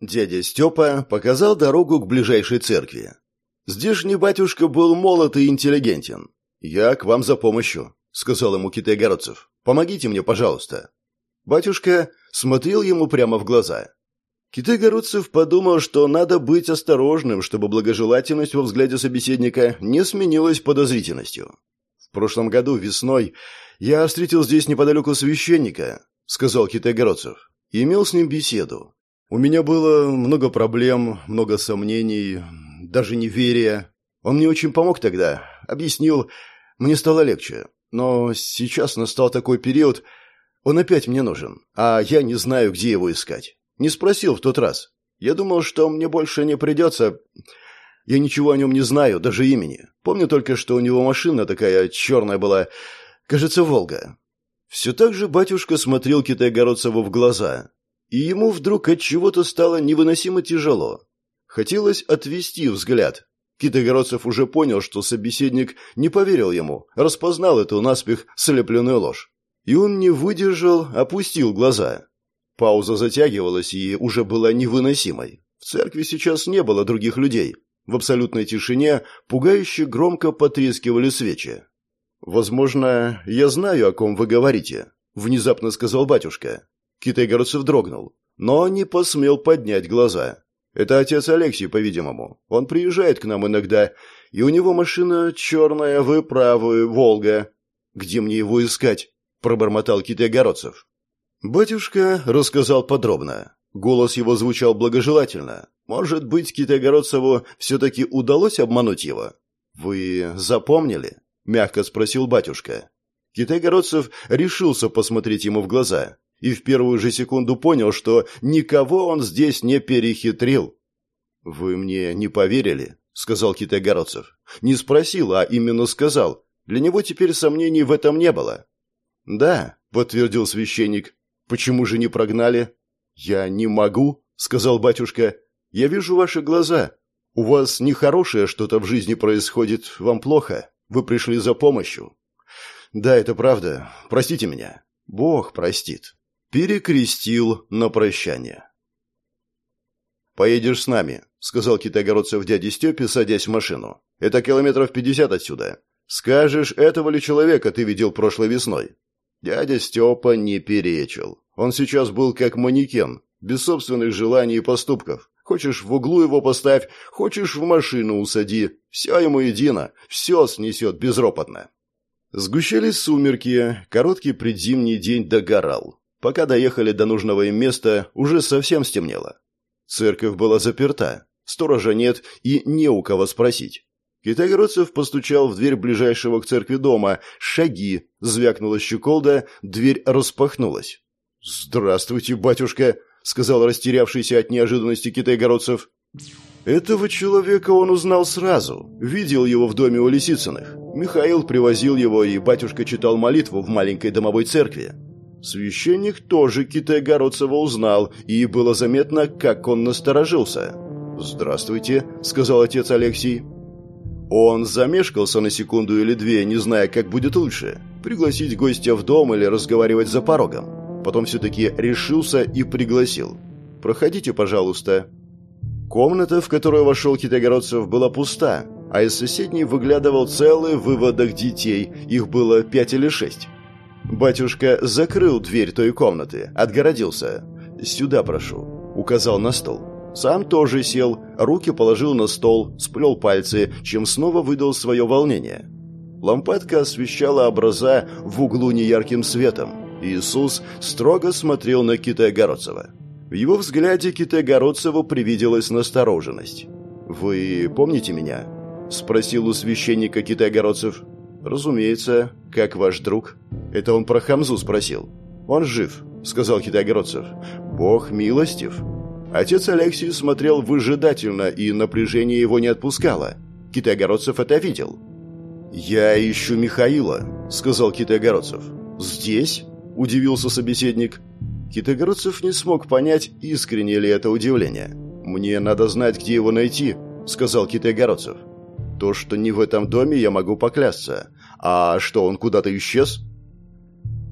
Дядя Степа показал дорогу к ближайшей церкви. Здешний батюшка был молод и интеллигентен. «Я к вам за помощью», — сказал ему Китай-Городцев. «Помогите мне, пожалуйста». Батюшка смотрел ему прямо в глаза. Китай-Городцев подумал, что надо быть осторожным, чтобы благожелательность во взгляде собеседника не сменилась подозрительностью. «В прошлом году, весной, я встретил здесь неподалеку священника», — сказал Китай-Городцев. Имел с ним беседу. У меня было много проблем, много сомнений, даже неверия. Он мне очень помог тогда, объяснил, мне стало легче. Но сейчас настал такой период, он опять мне нужен, а я не знаю, где его искать. Не спросил в тот раз. Я думал, что мне больше не придется... Я ничего о нем не знаю, даже имени. Помню только, что у него машина такая черная была, кажется, «Волга». Все так же батюшка смотрел Китай-Городцеву в глаза, и ему вдруг от чего-то стало невыносимо тяжело. Хотелось отвести взгляд. Китогородцев уже понял, что собеседник не поверил ему, распознал эту наспех слепленную ложь. И он не выдержал, опустил глаза. Пауза затягивалась и уже была невыносимой. В церкви сейчас не было других людей. В абсолютной тишине пугающе громко потрескивали свечи. «Возможно, я знаю, о ком вы говорите», — внезапно сказал батюшка. Китай-Городцев дрогнул, но не посмел поднять глаза. «Это отец Алексей, по-видимому. Он приезжает к нам иногда, и у него машина черная, вы правы, Волга. Где мне его искать?» – пробормотал Китай-Городцев. Батюшка рассказал подробно. Голос его звучал благожелательно. Может быть, Китай-Городцеву все-таки удалось обмануть его? «Вы запомнили?» – мягко спросил батюшка. Китай-Городцев решился посмотреть ему в глаза и в первую же секунду понял, что никого он здесь не перехитрил. «Вы мне не поверили?» — сказал Китай-Городцев. «Не спросил, а именно сказал. Для него теперь сомнений в этом не было». «Да», — подтвердил священник. «Почему же не прогнали?» «Я не могу», — сказал батюшка. «Я вижу ваши глаза. У вас нехорошее что-то в жизни происходит, вам плохо. Вы пришли за помощью». «Да, это правда. Простите меня». «Бог простит» перекрестил на прощание. «Поедешь с нами», — сказал китайгородцев дяде Степе, садясь в машину. «Это километров пятьдесят отсюда. Скажешь, этого ли человека ты видел прошлой весной?» Дядя Степа не перечил. Он сейчас был как манекен, без собственных желаний и поступков. Хочешь, в углу его поставь, хочешь, в машину усади. Все ему едино, все снесет безропотно. Сгущались сумерки, короткий предзимний день догорал. Пока доехали до нужного им места, уже совсем стемнело. Церковь была заперта, сторожа нет и не у кого спросить. Китайгородцев постучал в дверь ближайшего к церкви дома. Шаги. Звякнула щеколда, дверь распахнулась. «Здравствуйте, батюшка», — сказал растерявшийся от неожиданности китайгородцев. Этого человека он узнал сразу. Видел его в доме у Лисицыных. Михаил привозил его, и батюшка читал молитву в маленькой домовой церкви. Священник тоже Китая-Городцева узнал, и было заметно, как он насторожился. «Здравствуйте», — сказал отец Алексей. Он замешкался на секунду или две, не зная, как будет лучше. Пригласить гостя в дом или разговаривать за порогом. Потом все-таки решился и пригласил. «Проходите, пожалуйста». Комната, в которую вошел Китайгородцев, была пуста, а из соседней выглядывал целый выводок детей, их было пять или шесть. Батюшка закрыл дверь той комнаты, отгородился. «Сюда прошу», — указал на стол. Сам тоже сел, руки положил на стол, сплел пальцы, чем снова выдал свое волнение. Лампадка освещала образа в углу неярким светом. Иисус строго смотрел на Китая-Городцева. В его взгляде Китая-Городцеву привиделась настороженность. «Вы помните меня?» — спросил у священника Китай-Городцев. «Разумеется, как ваш друг». Это он про Хамзу спросил. «Он жив», — сказал Китайгородцев. «Бог милостив». Отец Алексей смотрел выжидательно, и напряжение его не отпускало. Китайгородцев это видел. «Я ищу Михаила», — сказал Китайгородцев. «Здесь?» — удивился собеседник. Китайгородцев не смог понять, искренне ли это удивление. «Мне надо знать, где его найти», — сказал Китайгородцев. «То, что не в этом доме, я могу поклясться. А что, он куда-то исчез?»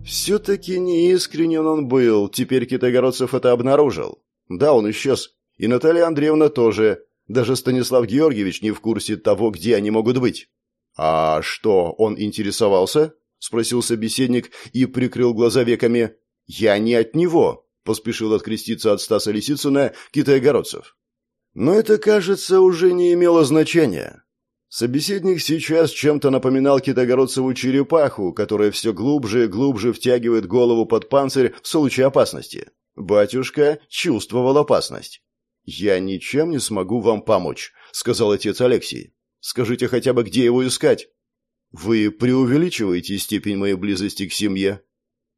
Все-таки неискренен он был, теперь Китайгородцев это обнаружил. Да, он исчез. И Наталья Андреевна тоже. Даже Станислав Георгиевич не в курсе того, где они могут быть. «А что, он интересовался?» – спросил собеседник и прикрыл глаза веками. «Я не от него», – поспешил откреститься от Стаса Лисицына Китай-Городцев. Но это, кажется, уже не имело значения. Собеседник сейчас чем-то напоминал Китогородцеву черепаху, которая все глубже и глубже втягивает голову под панцирь в случае опасности. Батюшка чувствовал опасность. «Я ничем не смогу вам помочь», — сказал отец Алексей. «Скажите хотя бы, где его искать?» «Вы преувеличиваете степень моей близости к семье?»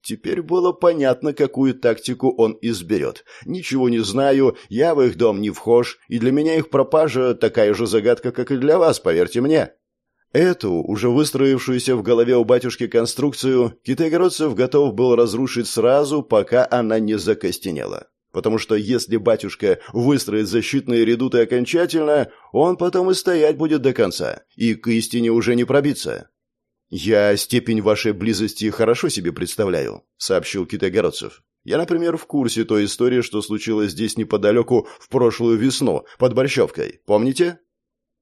Теперь было понятно, какую тактику он изберет. Ничего не знаю, я в их дом не вхож, и для меня их пропажа такая же загадка, как и для вас, поверьте мне. Эту, уже выстроившуюся в голове у батюшки конструкцию, Китайгородцев готов был разрушить сразу, пока она не закостенела. Потому что если батюшка выстроит защитные редуты окончательно, он потом и стоять будет до конца, и к истине уже не пробиться. «Я степень вашей близости хорошо себе представляю», — сообщил Китайгородцев. «Я, например, в курсе той истории, что случилось здесь неподалеку в прошлую весну, под Борщевкой. Помните?»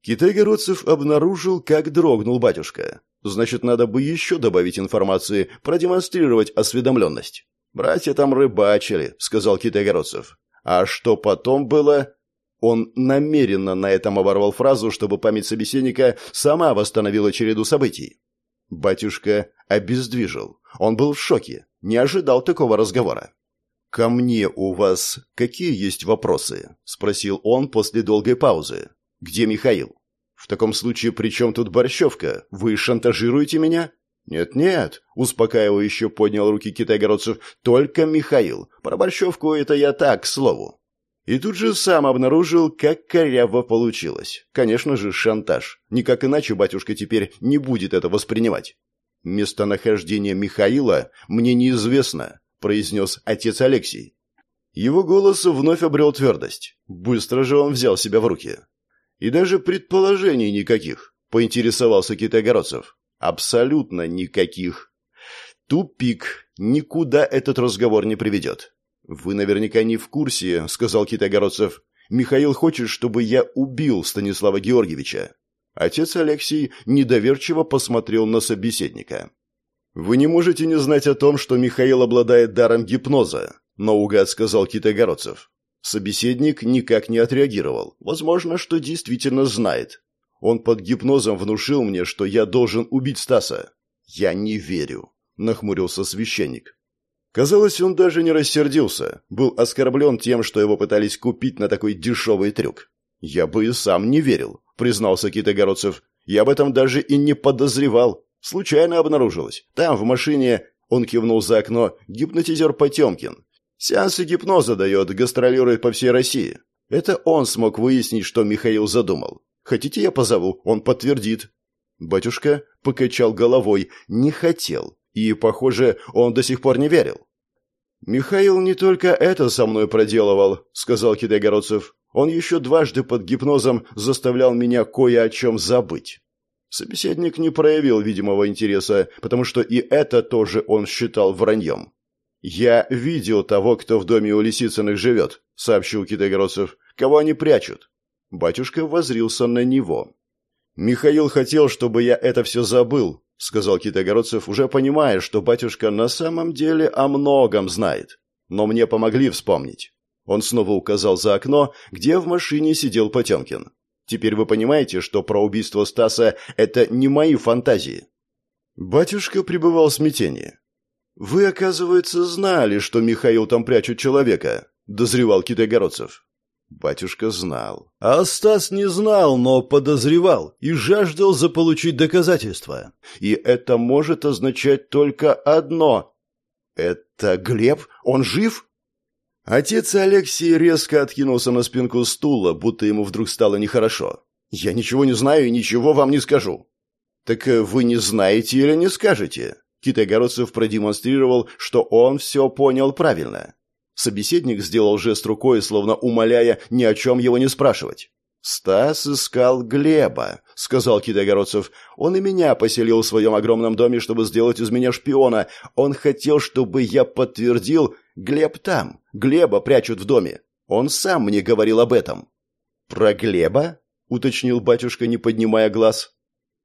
Китайгородцев обнаружил, как дрогнул батюшка. Значит, надо бы еще добавить информации, продемонстрировать осведомленность. «Братья там рыбачили», — сказал Китайгородцев. «А что потом было?» Он намеренно на этом оборвал фразу, чтобы память собеседника сама восстановила череду событий. Батюшка обездвижил. Он был в шоке, не ожидал такого разговора. «Ко мне у вас какие есть вопросы?» – спросил он после долгой паузы. «Где Михаил?» «В таком случае при чем тут Борщевка? Вы шантажируете меня?» «Нет-нет», – успокаивающе поднял руки китайгородцев, – «только Михаил. Про Борщевку это я так, к слову». И тут же сам обнаружил, как коряво получилось. Конечно же, шантаж. Никак иначе батюшка теперь не будет это воспринимать. «Местонахождение Михаила мне неизвестно», — произнес отец Алексей. Его голос вновь обрел твердость. Быстро же он взял себя в руки. И даже предположений никаких, поинтересовался Китайгородцев. Абсолютно никаких. Тупик. Никуда этот разговор не приведет. «Вы наверняка не в курсе», — сказал Китайгородцев. «Михаил хочет, чтобы я убил Станислава Георгиевича». Отец Алексей недоверчиво посмотрел на собеседника. «Вы не можете не знать о том, что Михаил обладает даром гипноза», — наугад сказал Китайгородцев. Собеседник никак не отреагировал. Возможно, что действительно знает. Он под гипнозом внушил мне, что я должен убить Стаса. «Я не верю», — нахмурился священник. Казалось, он даже не рассердился, был оскорблен тем, что его пытались купить на такой дешевый трюк. «Я бы и сам не верил», — признался Китогородцев. «Я об этом даже и не подозревал. Случайно обнаружилось. Там, в машине...» Он кивнул за окно. «Гипнотизер Потемкин. Сеансы гипноза дает, гастролирует по всей России. Это он смог выяснить, что Михаил задумал. Хотите, я позову? Он подтвердит». Батюшка покачал головой. «Не хотел. И, похоже, он до сих пор не верил. «Михаил не только это со мной проделывал», — сказал Китайгородцев. «Он еще дважды под гипнозом заставлял меня кое о чем забыть». Собеседник не проявил видимого интереса, потому что и это тоже он считал враньем. «Я видел того, кто в доме у Лисицыных живет», — сообщил Китайгородцев. «Кого они прячут?» Батюшка возрился на него. «Михаил хотел, чтобы я это все забыл», — сказал Китайгородцев, уже понимая, что батюшка на самом деле о многом знает. «Но мне помогли вспомнить». Он снова указал за окно, где в машине сидел Потемкин. «Теперь вы понимаете, что про убийство Стаса — это не мои фантазии». Батюшка пребывал в смятении. «Вы, оказывается, знали, что Михаил там прячет человека», — дозревал Китайгородцев. Батюшка знал. А Стас не знал, но подозревал и жаждал заполучить доказательства. И это может означать только одно. «Это Глеб? Он жив?» Отец Алексей резко откинулся на спинку стула, будто ему вдруг стало нехорошо. «Я ничего не знаю и ничего вам не скажу». «Так э, вы не знаете или не скажете?» Китайгородцев продемонстрировал, что он все понял правильно. Собеседник сделал жест рукой, словно умоляя ни о чем его не спрашивать. «Стас искал Глеба», — сказал Китайгородцев. «Он и меня поселил в своем огромном доме, чтобы сделать из меня шпиона. Он хотел, чтобы я подтвердил, Глеб там, Глеба прячут в доме. Он сам мне говорил об этом». «Про Глеба?» — уточнил батюшка, не поднимая глаз.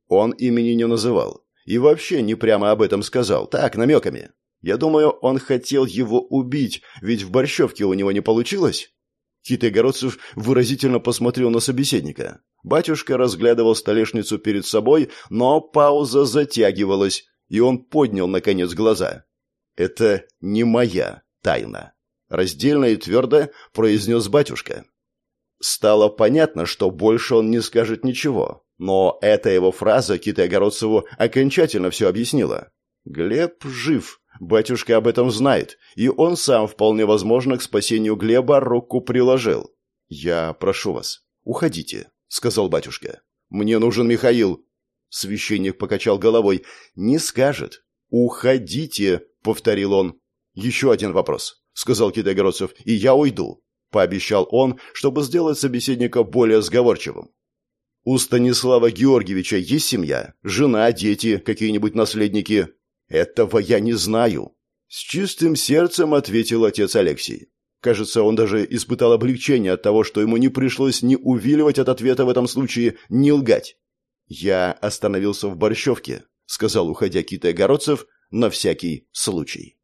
Он имени не называл. И вообще не прямо об этом сказал, так, намеками. Я думаю, он хотел его убить, ведь в борщевке у него не получилось. Китай-городцев выразительно посмотрел на собеседника. Батюшка разглядывал столешницу перед собой, но пауза затягивалась, и он поднял, наконец, глаза. «Это не моя тайна», — раздельно и твердо произнес батюшка. Стало понятно, что больше он не скажет ничего, но эта его фраза Китай-Огородцеву окончательно все объяснила. «Глеб жив», Батюшка об этом знает, и он сам, вполне возможно, к спасению Глеба руку приложил. «Я прошу вас, уходите», — сказал батюшка. «Мне нужен Михаил». Священник покачал головой. «Не скажет». «Уходите», — повторил он. «Еще один вопрос», — сказал Китайгородцев, — «и я уйду», — пообещал он, чтобы сделать собеседника более сговорчивым. «У Станислава Георгиевича есть семья? Жена, дети, какие-нибудь наследники?» «Этого я не знаю», — с чистым сердцем ответил отец Алексей. Кажется, он даже испытал облегчение от того, что ему не пришлось ни увиливать от ответа в этом случае, ни лгать. «Я остановился в Борщевке», — сказал, уходя Китай Городцев, на всякий случай.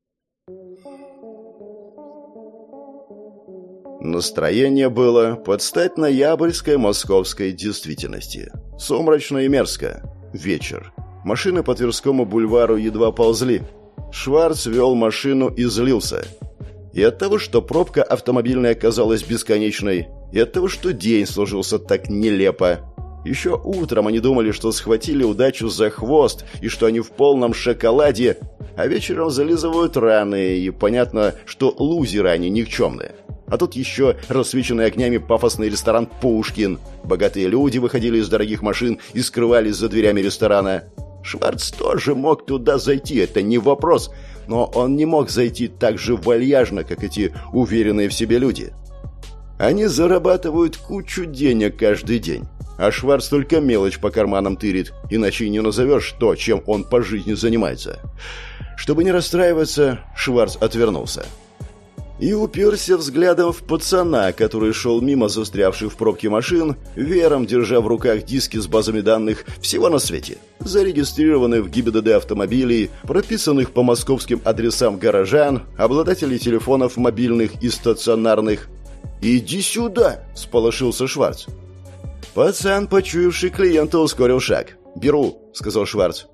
Настроение было под стать ноябрьской московской действительности. Сумрачно и мерзко. Вечер. Машины по Тверскому бульвару едва ползли. Шварц вел машину и злился. И от того, что пробка автомобильная казалась бесконечной, и от того, что день сложился так нелепо. Еще утром они думали, что схватили удачу за хвост и что они в полном шоколаде, а вечером зализывают раны, и понятно, что лузеры они никчемные. А тут еще рассвеченный огнями пафосный ресторан «Пушкин». Богатые люди выходили из дорогих машин и скрывались за дверями ресторана. Шварц тоже мог туда зайти, это не вопрос, но он не мог зайти так же вальяжно, как эти уверенные в себе люди. Они зарабатывают кучу денег каждый день, а Шварц только мелочь по карманам тырит, иначе не назовешь то, чем он по жизни занимается. Чтобы не расстраиваться, Шварц отвернулся и уперся взглядом в пацана, который шел мимо застрявших в пробке машин, вером держа в руках диски с базами данных всего на свете, зарегистрированных в ГИБДД автомобилей, прописанных по московским адресам горожан, обладателей телефонов мобильных и стационарных. «Иди сюда!» – сполошился Шварц. Пацан, почуявший клиента, ускорил шаг. «Беру», – сказал Шварц.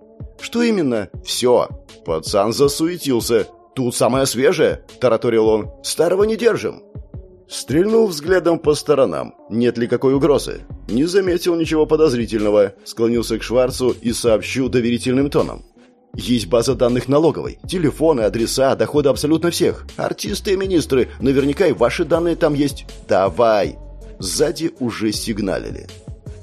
«Что именно?» «Все». Пацан засуетился. «Тут самое свежее», – тараторил он. «Старого не держим». Стрельнул взглядом по сторонам. Нет ли какой угрозы? Не заметил ничего подозрительного. Склонился к Шварцу и сообщил доверительным тоном. Есть база данных налоговой. Телефоны, адреса, доходы абсолютно всех. Артисты и министры. Наверняка и ваши данные там есть. Давай. Сзади уже сигналили.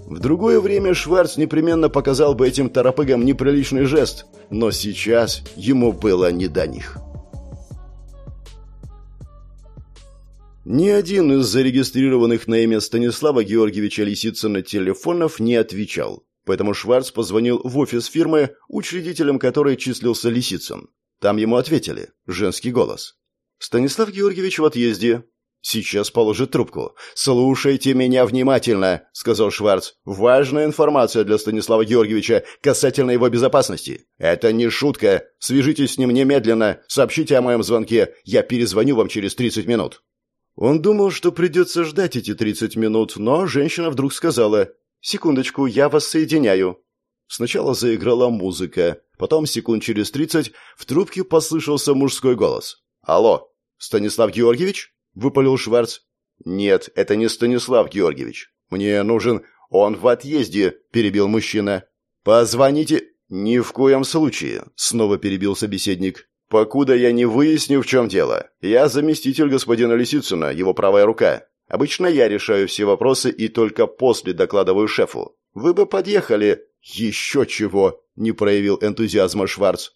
В другое время Шварц непременно показал бы этим торопыгам неприличный жест. Но сейчас ему было не до них. Ни один из зарегистрированных на имя Станислава Георгиевича Лисицына телефонов не отвечал, поэтому Шварц позвонил в офис фирмы, учредителем которой числился Лисицын. Там ему ответили. Женский голос. «Станислав Георгиевич в отъезде». «Сейчас положит трубку». «Слушайте меня внимательно», — сказал Шварц. «Важная информация для Станислава Георгиевича касательно его безопасности. Это не шутка. Свяжитесь с ним немедленно. Сообщите о моем звонке. Я перезвоню вам через 30 минут». Он думал, что придется ждать эти 30 минут, но женщина вдруг сказала «Секундочку, я вас соединяю». Сначала заиграла музыка, потом секунд через 30 в трубке послышался мужской голос. «Алло, Станислав Георгиевич?» – выпалил Шварц. «Нет, это не Станислав Георгиевич. Мне нужен... Он в отъезде», – перебил мужчина. «Позвоните...» «Ни в коем случае», – снова перебил собеседник. «Покуда я не выясню, в чем дело. Я заместитель господина Лисицына, его правая рука. Обычно я решаю все вопросы и только после докладываю шефу. Вы бы подъехали...» «Еще чего!» – не проявил энтузиазма Шварц.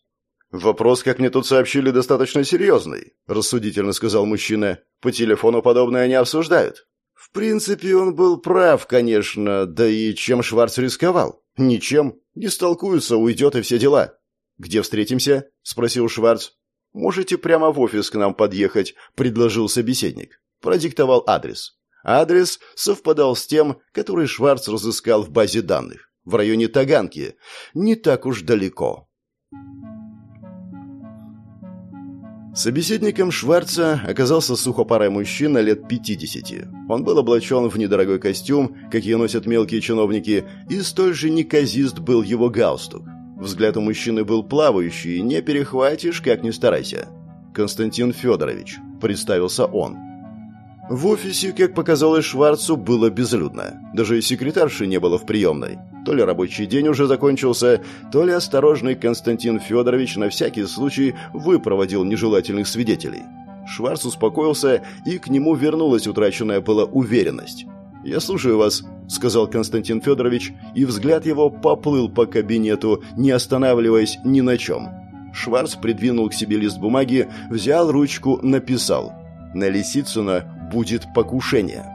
«Вопрос, как мне тут сообщили, достаточно серьезный», – рассудительно сказал мужчина. «По телефону подобное не обсуждают». В принципе, он был прав, конечно, да и чем Шварц рисковал? Ничем. Не столкуются, уйдет и все дела. «Где встретимся?» – спросил Шварц. «Можете прямо в офис к нам подъехать», – предложил собеседник. Продиктовал адрес. Адрес совпадал с тем, который Шварц разыскал в базе данных. В районе Таганки. Не так уж далеко. Собеседником Шварца оказался сухопарый мужчина лет 50. Он был облачен в недорогой костюм, какие носят мелкие чиновники, и столь же неказист был его галстук. Взгляд у мужчины был плавающий, не перехватишь, как ни старайся. «Константин Федорович», — представился он. В офисе, как показалось Шварцу, было безлюдно. Даже и секретарши не было в приемной. То ли рабочий день уже закончился, то ли осторожный Константин Федорович на всякий случай выпроводил нежелательных свидетелей. Шварц успокоился, и к нему вернулась утраченная была уверенность. «Я слушаю вас», — сказал Константин Федорович, и взгляд его поплыл по кабинету, не останавливаясь ни на чем. Шварц придвинул к себе лист бумаги, взял ручку, написал. «На Лисицына будет покушение.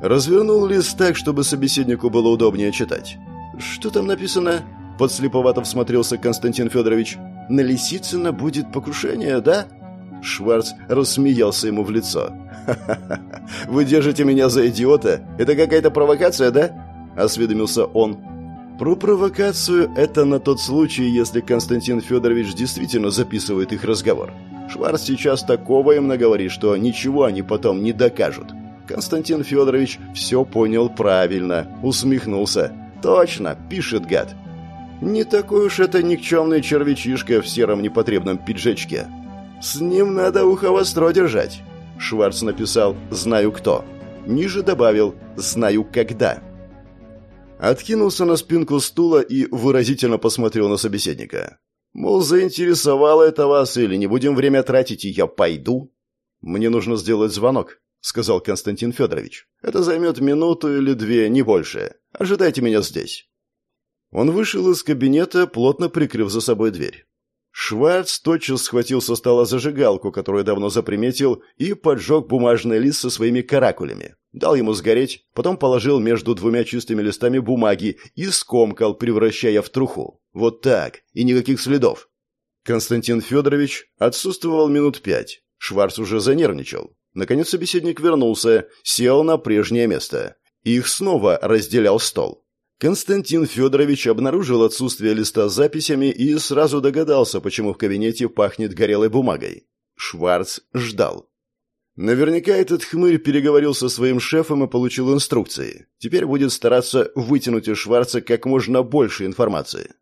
Развернул лист так, чтобы собеседнику было удобнее читать. «Что там написано?» – подслеповато всмотрелся Константин Федорович. «На Лисицына будет покушение, да?» Шварц рассмеялся ему в лицо. «Ха-ха-ха! Вы держите меня за идиота? Это какая-то провокация, да?» – осведомился он. Про провокацию это на тот случай, если Константин Федорович действительно записывает их разговор. Шварц сейчас такого им наговорит, что ничего они потом не докажут. Константин Федорович все понял правильно, усмехнулся. «Точно, пишет гад». Не такой уж это никчемный червячишка в сером непотребном пиджачке. С ним надо ухо востро держать. Шварц написал «Знаю кто». Ниже добавил «Знаю когда». Откинулся на спинку стула и выразительно посмотрел на собеседника. Мол, заинтересовало это вас или не будем время тратить, и я пойду? Мне нужно сделать звонок, сказал Константин Федорович. Это займет минуту или две, не больше. Ожидайте меня здесь. Он вышел из кабинета, плотно прикрыв за собой дверь. Шварц тотчас схватил со стола зажигалку, которую давно заприметил, и поджег бумажный лист со своими каракулями. Дал ему сгореть, потом положил между двумя чистыми листами бумаги и скомкал, превращая в труху. Вот так, и никаких следов. Константин Федорович отсутствовал минут пять. Шварц уже занервничал. Наконец собеседник вернулся, сел на прежнее место. Их снова разделял стол. Константин Федорович обнаружил отсутствие листа с записями и сразу догадался, почему в кабинете пахнет горелой бумагой. Шварц ждал. Наверняка этот хмырь переговорил со своим шефом и получил инструкции. Теперь будет стараться вытянуть из Шварца как можно больше информации.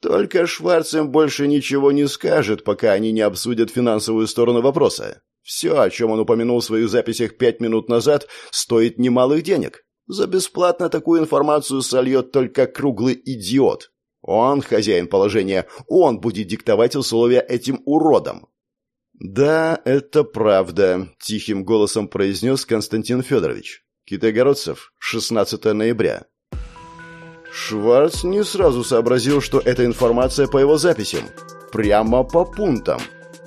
Только Шварц им больше ничего не скажет, пока они не обсудят финансовую сторону вопроса. Все, о чем он упомянул в своих записях пять минут назад, стоит немалых денег. За бесплатно такую информацию сольет только круглый идиот. Он хозяин положения, он будет диктовать условия этим уродам. «Да, это правда», — тихим голосом произнес Константин Федорович. «Китайгородцев, 16 ноября». Шварц не сразу сообразил, что эта информация по его записям. Прямо по пунктам.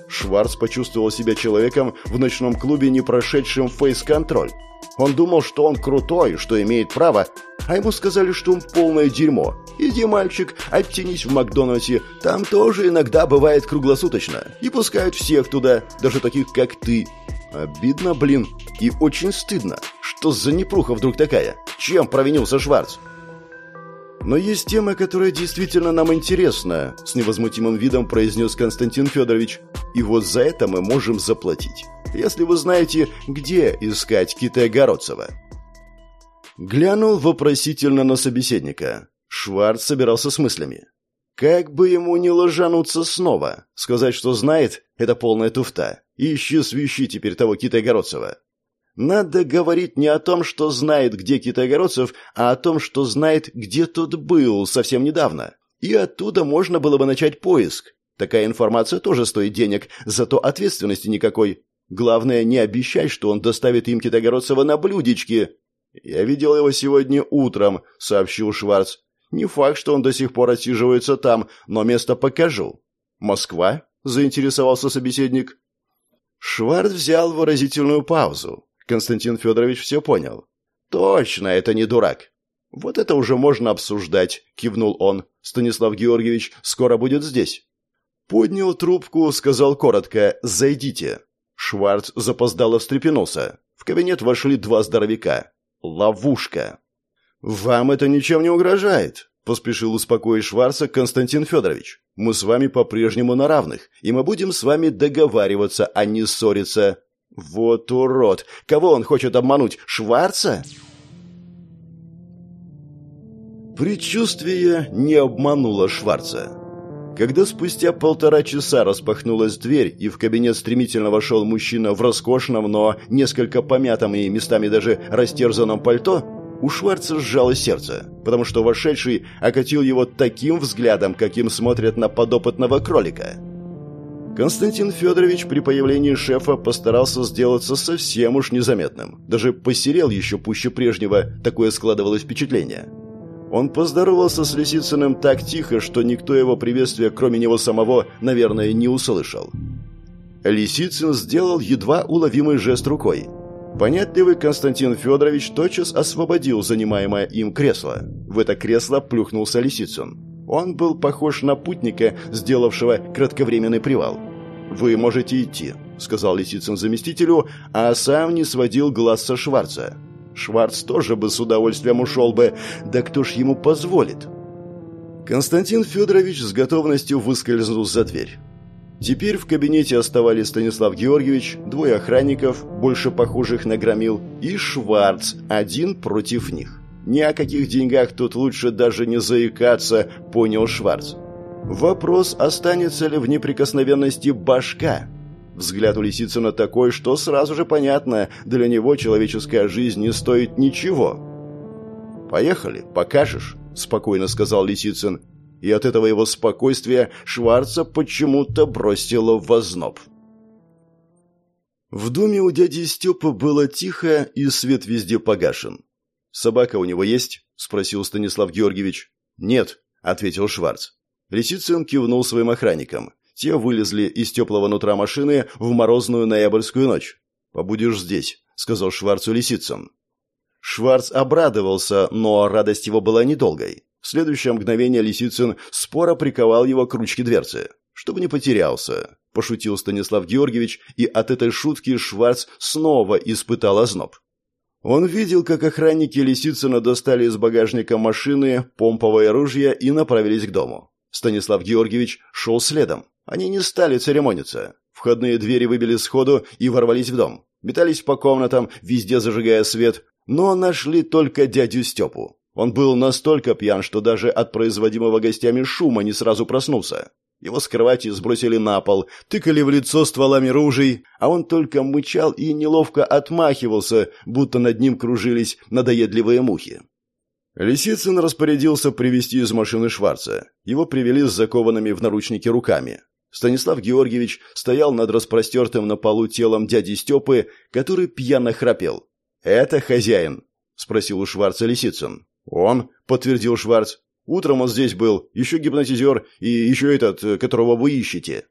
Шварц почувствовал себя человеком в ночном клубе, не прошедшим фейс-контроль. Он думал, что он крутой, что имеет право, а ему сказали, что он полное дерьмо. Иди, мальчик, оттянись в Макдональдсе, там тоже иногда бывает круглосуточно. И пускают всех туда, даже таких, как ты. Обидно, блин, и очень стыдно. Что за непруха вдруг такая? Чем провинился Шварц? «Но есть тема, которая действительно нам интересна», — с невозмутимым видом произнес Константин Федорович. «И вот за это мы можем заплатить, если вы знаете, где искать Китая-Городцева». Глянул вопросительно на собеседника. Шварц собирался с мыслями. Как бы ему не ложануться снова. Сказать, что знает, это полная туфта. Ищи свищи теперь того Китая-Городцева. Надо говорить не о том, что знает, где Китайгородцев, а о том, что знает, где тот был совсем недавно. И оттуда можно было бы начать поиск. Такая информация тоже стоит денег, зато ответственности никакой. Главное, не обещать, что он доставит им Китайгородцева на блюдечке. «Я видел его сегодня утром», — сообщил Шварц. «Не факт, что он до сих пор отсиживается там, но место покажу». «Москва?» — заинтересовался собеседник. Шварц взял выразительную паузу. Константин Федорович все понял. «Точно, это не дурак». «Вот это уже можно обсуждать», — кивнул он. «Станислав Георгиевич скоро будет здесь». Поднял трубку, сказал коротко «Зайдите». Шварц запоздало встрепенулся. В кабинет вошли два здоровяка. Ловушка. «Вам это ничем не угрожает», — поспешил успокоить Шварца Константин Федорович. «Мы с вами по-прежнему на равных, и мы будем с вами договариваться, а не ссориться». «Вот урод! Кого он хочет обмануть? Шварца?» Предчувствие не обмануло Шварца. Когда спустя полтора часа распахнулась дверь, и в кабинет стремительно вошел мужчина в роскошном, но несколько помятом и местами даже растерзанном пальто, у Шварца сжало сердце, потому что вошедший окатил его таким взглядом, каким смотрят на подопытного кролика. Константин Федорович при появлении шефа постарался сделаться совсем уж незаметным. Даже посерел еще пуще прежнего, такое складывалось впечатление. Он поздоровался с Лисицыным так тихо, что никто его приветствия, кроме него самого, наверное, не услышал. Лисицын сделал едва уловимый жест рукой. Понятливый Константин Федорович тотчас освободил занимаемое им кресло. В это кресло плюхнулся Лисицын. Он был похож на путника, сделавшего кратковременный привал. «Вы можете идти», — сказал Лисицын заместителю, а сам не сводил глаз со Шварца. Шварц тоже бы с удовольствием ушел бы, да кто ж ему позволит? Константин Федорович с готовностью выскользнул за дверь. Теперь в кабинете оставались Станислав Георгиевич, двое охранников, больше похожих на громил, и Шварц, один против них. Ни о каких деньгах тут лучше даже не заикаться, понял Шварц. Вопрос, останется ли в неприкосновенности башка – Взгляд у Лисицына такой, что сразу же понятно, для него человеческая жизнь не стоит ничего. «Поехали, покажешь», — спокойно сказал Лисицын. И от этого его спокойствия Шварца почему-то бросило в озноб. В доме у дяди Степы было тихо, и свет везде погашен. «Собака у него есть?» — спросил Станислав Георгиевич. «Нет», — ответил Шварц. Лисицын кивнул своим охранникам. Те вылезли из теплого нутра машины в морозную ноябрьскую ночь. «Побудешь здесь», — сказал Шварцу лисицам. Шварц обрадовался, но радость его была недолгой. В следующее мгновение Лисицын споро приковал его к ручке дверцы. «Чтобы не потерялся», — пошутил Станислав Георгиевич, и от этой шутки Шварц снова испытал озноб. Он видел, как охранники Лисицына достали из багажника машины помповое ружье и направились к дому. Станислав Георгиевич шел следом. Они не стали церемониться. Входные двери выбили сходу и ворвались в дом. Метались по комнатам, везде зажигая свет, но нашли только дядю Степу. Он был настолько пьян, что даже от производимого гостями шума не сразу проснулся. Его с кровати сбросили на пол, тыкали в лицо стволами ружей, а он только мычал и неловко отмахивался, будто над ним кружились надоедливые мухи. Лисицын распорядился привести из машины Шварца. Его привели с закованными в наручники руками. Станислав Георгиевич стоял над распростертым на полу телом дяди Степы, который пьяно храпел. «Это хозяин?» – спросил у Шварца Лисицын. «Он», – подтвердил Шварц. «Утром он здесь был, еще гипнотизер и еще этот, которого вы ищете».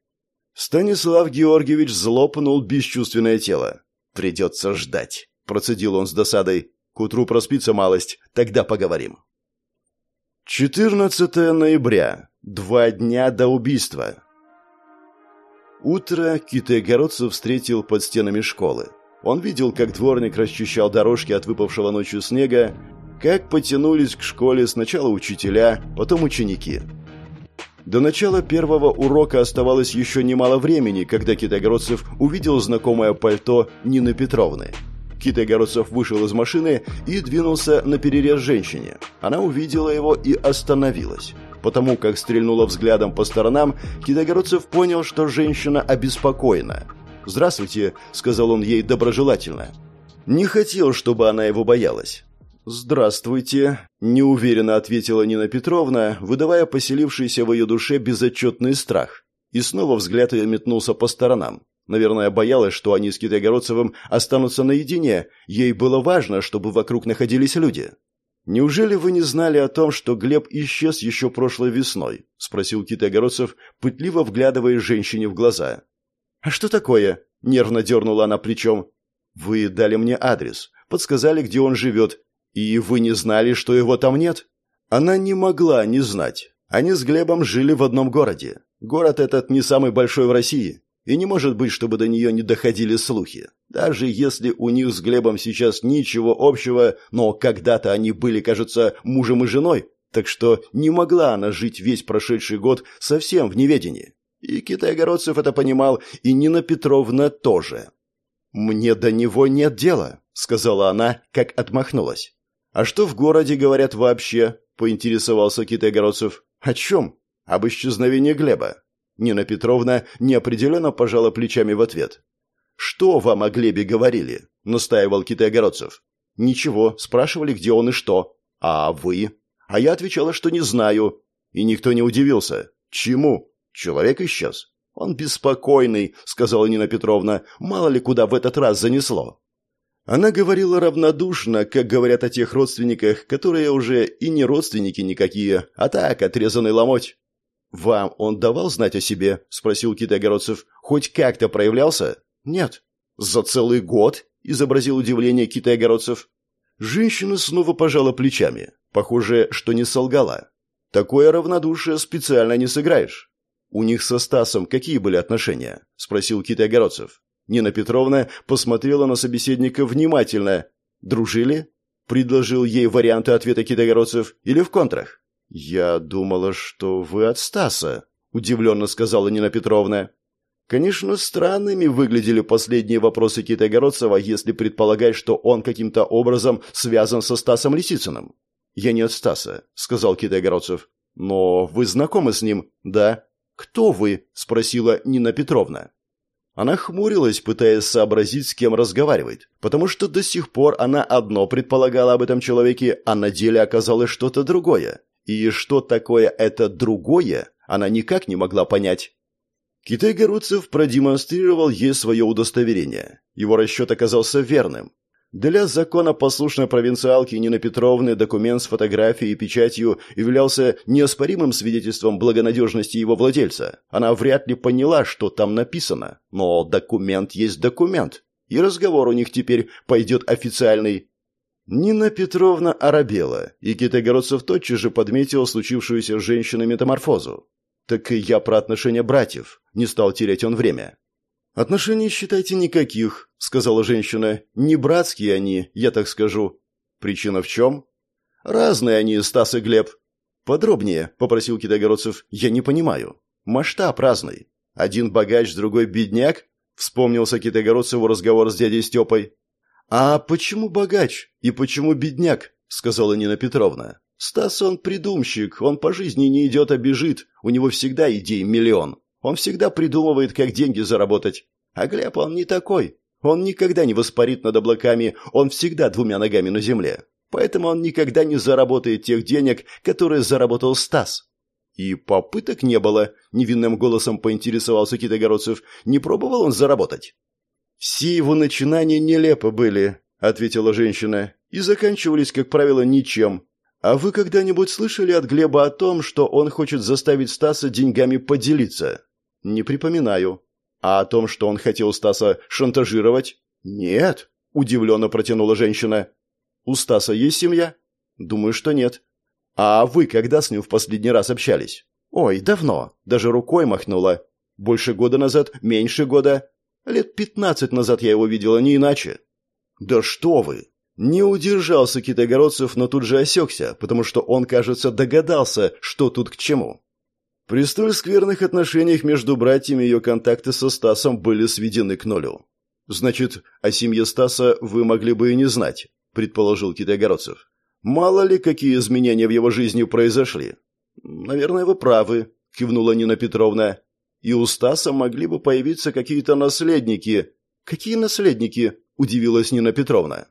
Станислав Георгиевич злопнул бесчувственное тело. «Придется ждать», – процедил он с досадой. «К утру проспится малость, тогда поговорим». 14 ноября. Два дня до убийства. Утро Китай-Городцев встретил под стенами школы. Он видел, как дворник расчищал дорожки от выпавшего ночью снега, как потянулись к школе сначала учителя, потом ученики. До начала первого урока оставалось еще немало времени, когда Китайгородцев увидел знакомое пальто Нины Петровны. Китайгородцев вышел из машины и двинулся на перерез женщине. Она увидела его и остановилась. Потому как стрельнула взглядом по сторонам, Китайгородцев понял, что женщина обеспокоена. «Здравствуйте», — сказал он ей доброжелательно. Не хотел, чтобы она его боялась. «Здравствуйте», – неуверенно ответила Нина Петровна, выдавая поселившийся в ее душе безотчетный страх. И снова взгляд ее метнулся по сторонам. Наверное, боялась, что они с Китайгородцевым останутся наедине. Ей было важно, чтобы вокруг находились люди. «Неужели вы не знали о том, что Глеб исчез еще прошлой весной?» – спросил Кит Огородцев, пытливо вглядывая женщине в глаза. «А что такое?» – нервно дернула она плечом. «Вы дали мне адрес, подсказали, где он живет, и вы не знали, что его там нет?» Она не могла не знать. Они с Глебом жили в одном городе. Город этот не самый большой в России. И не может быть, чтобы до нее не доходили слухи. Даже если у них с Глебом сейчас ничего общего, но когда-то они были, кажется, мужем и женой, так что не могла она жить весь прошедший год совсем в неведении. И Китай-Огородцев это понимал, и Нина Петровна тоже. «Мне до него нет дела», — сказала она, как отмахнулась. «А что в городе говорят вообще?» — поинтересовался Китай-Огородцев. «О чем?» «Об исчезновении Глеба». Нина Петровна неопределенно пожала плечами в ответ. «Что вам о Глебе говорили?» — настаивал Китай-Огородцев. «Ничего, спрашивали, где он и что. А вы?» А я отвечала, что не знаю. И никто не удивился. Чему? Человек исчез. Он беспокойный, сказала Нина Петровна. Мало ли куда в этот раз занесло. Она говорила равнодушно, как говорят о тех родственниках, которые уже и не родственники никакие, а так, отрезанный ломоть. «Вам он давал знать о себе?» – спросил Китай-Городцев. «Хоть как-то проявлялся?» «Нет». «За целый год?» – изобразил удивление Китай-Городцев. Женщина снова пожала плечами. Похоже, что не солгала. Такое равнодушие специально не сыграешь. У них со Стасом какие были отношения? спросил Китай Огородцев. Нина Петровна посмотрела на собеседника внимательно. Дружили? предложил ей варианты ответа Китай Огородцев или в контрах. Я думала, что вы от Стаса, удивленно сказала Нина Петровна. Конечно, странными выглядели последние вопросы Китай-Городцева, если предполагать, что он каким-то образом связан со Стасом Лисицыным. «Я не от Стаса», — сказал Китай-Городцев. «Но вы знакомы с ним?» «Да». «Кто вы?» — спросила Нина Петровна. Она хмурилась, пытаясь сообразить, с кем разговаривает, потому что до сих пор она одно предполагала об этом человеке, а на деле оказалось что-то другое. И что такое это другое, она никак не могла понять. Китай-Городцев продемонстрировал ей свое удостоверение. Его расчет оказался верным. Для законопослушной провинциалки Нины Петровны документ с фотографией и печатью являлся неоспоримым свидетельством благонадежности его владельца. Она вряд ли поняла, что там написано. Но документ есть документ. И разговор у них теперь пойдет официальный. Нина Петровна оробела, и Китайгородцев тотчас же подметил случившуюся с женщиной метаморфозу. «Так и я про отношения братьев», — не стал терять он время. «Отношений, считайте, никаких», — сказала женщина. «Не братские они, я так скажу». «Причина в чем?» «Разные они, Стас и Глеб». «Подробнее», — попросил Китайгородцев. «Я не понимаю. Масштаб разный. Один богач, другой бедняк?» — вспомнился Китайгородцеву разговор с дядей Степой. «А почему богач и почему бедняк?» — сказала Нина Петровна. Стас он придумщик, он по жизни не идет, а бежит. У него всегда идей миллион. Он всегда придумывает, как деньги заработать. А Глеб, он не такой. Он никогда не воспарит над облаками, он всегда двумя ногами на земле. Поэтому он никогда не заработает тех денег, которые заработал Стас. И попыток не было, невинным голосом поинтересовался Китогородцев. Не пробовал он заработать? Все его начинания нелепо были, ответила женщина, и заканчивались, как правило, ничем. «А вы когда-нибудь слышали от Глеба о том, что он хочет заставить Стаса деньгами поделиться?» «Не припоминаю». «А о том, что он хотел Стаса шантажировать?» «Нет», — удивленно протянула женщина. «У Стаса есть семья?» «Думаю, что нет». «А вы когда с ним в последний раз общались?» «Ой, давно. Даже рукой махнула. Больше года назад, меньше года. Лет пятнадцать назад я его видела, не иначе». «Да что вы!» Не удержался Китайгородцев, но тут же осекся, потому что он, кажется, догадался, что тут к чему. При столь скверных отношениях между братьями ее контакты со Стасом были сведены к нулю. «Значит, о семье Стаса вы могли бы и не знать», — предположил Китайгородцев. «Мало ли, какие изменения в его жизни произошли». «Наверное, вы правы», — кивнула Нина Петровна. «И у Стаса могли бы появиться какие-то наследники». «Какие наследники?» — удивилась Нина Петровна.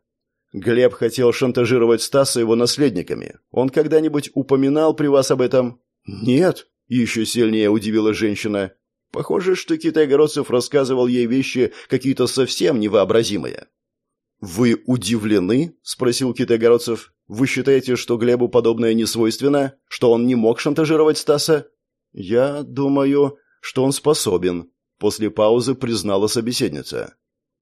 Глеб хотел шантажировать Стаса его наследниками. Он когда-нибудь упоминал при вас об этом? Нет, еще сильнее удивила женщина. Похоже, что Китай-Городцев рассказывал ей вещи какие-то совсем невообразимые. «Вы удивлены?» – спросил Китай-Городцев. «Вы считаете, что Глебу подобное не свойственно? Что он не мог шантажировать Стаса?» «Я думаю, что он способен», – после паузы признала собеседница.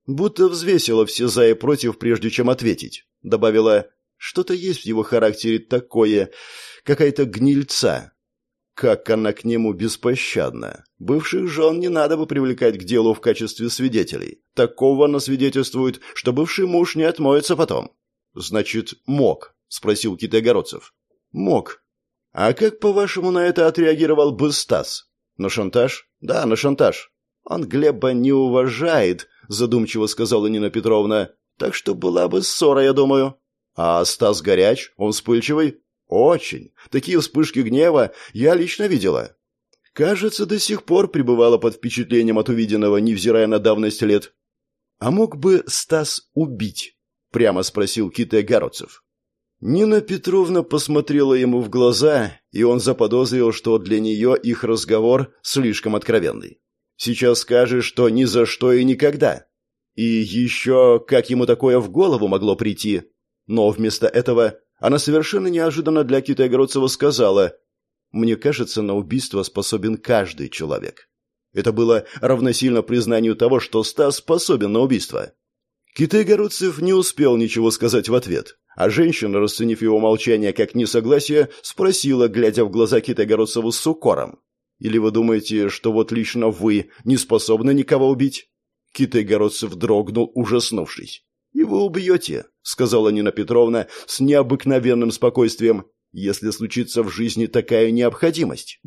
Будто взвесила все за и против, прежде чем ответить. Добавила, что-то есть в его характере такое, какая-то гнильца. Как она к нему беспощадна. Бывших жен не надо бы привлекать к делу в качестве свидетелей. Такого она свидетельствует, что бывший муж не отмоется потом. Значит, мог, спросил Китайгородцев. Мог. А как, по-вашему, на это отреагировал бы Стас? На шантаж? Да, на шантаж. Он Глеба не уважает, задумчиво сказала Нина Петровна. Так что была бы ссора, я думаю. А Стас горяч, он вспыльчивый, очень. Такие вспышки гнева я лично видела. Кажется, до сих пор пребывала под впечатлением от увиденного, невзирая на давность лет. «А мог бы Стас убить?» — прямо спросил Китай Городцев. Нина Петровна посмотрела ему в глаза, и он заподозрил, что для нее их разговор слишком откровенный. Сейчас скажешь, что ни за что и никогда. И еще, как ему такое в голову могло прийти. Но вместо этого она совершенно неожиданно для Китая-Городцева сказала «Мне кажется, на убийство способен каждый человек». Это было равносильно признанию того, что Стас способен на убийство. Китай-Городцев не успел ничего сказать в ответ, а женщина, расценив его молчание как несогласие, спросила, глядя в глаза Китай-Городцеву с укором. «Или вы думаете, что вот лично вы не способны никого убить?» Китай-Городцев дрогнул, ужаснувшись. «И вы убьете», — сказала Нина Петровна с необыкновенным спокойствием, «если случится в жизни такая необходимость».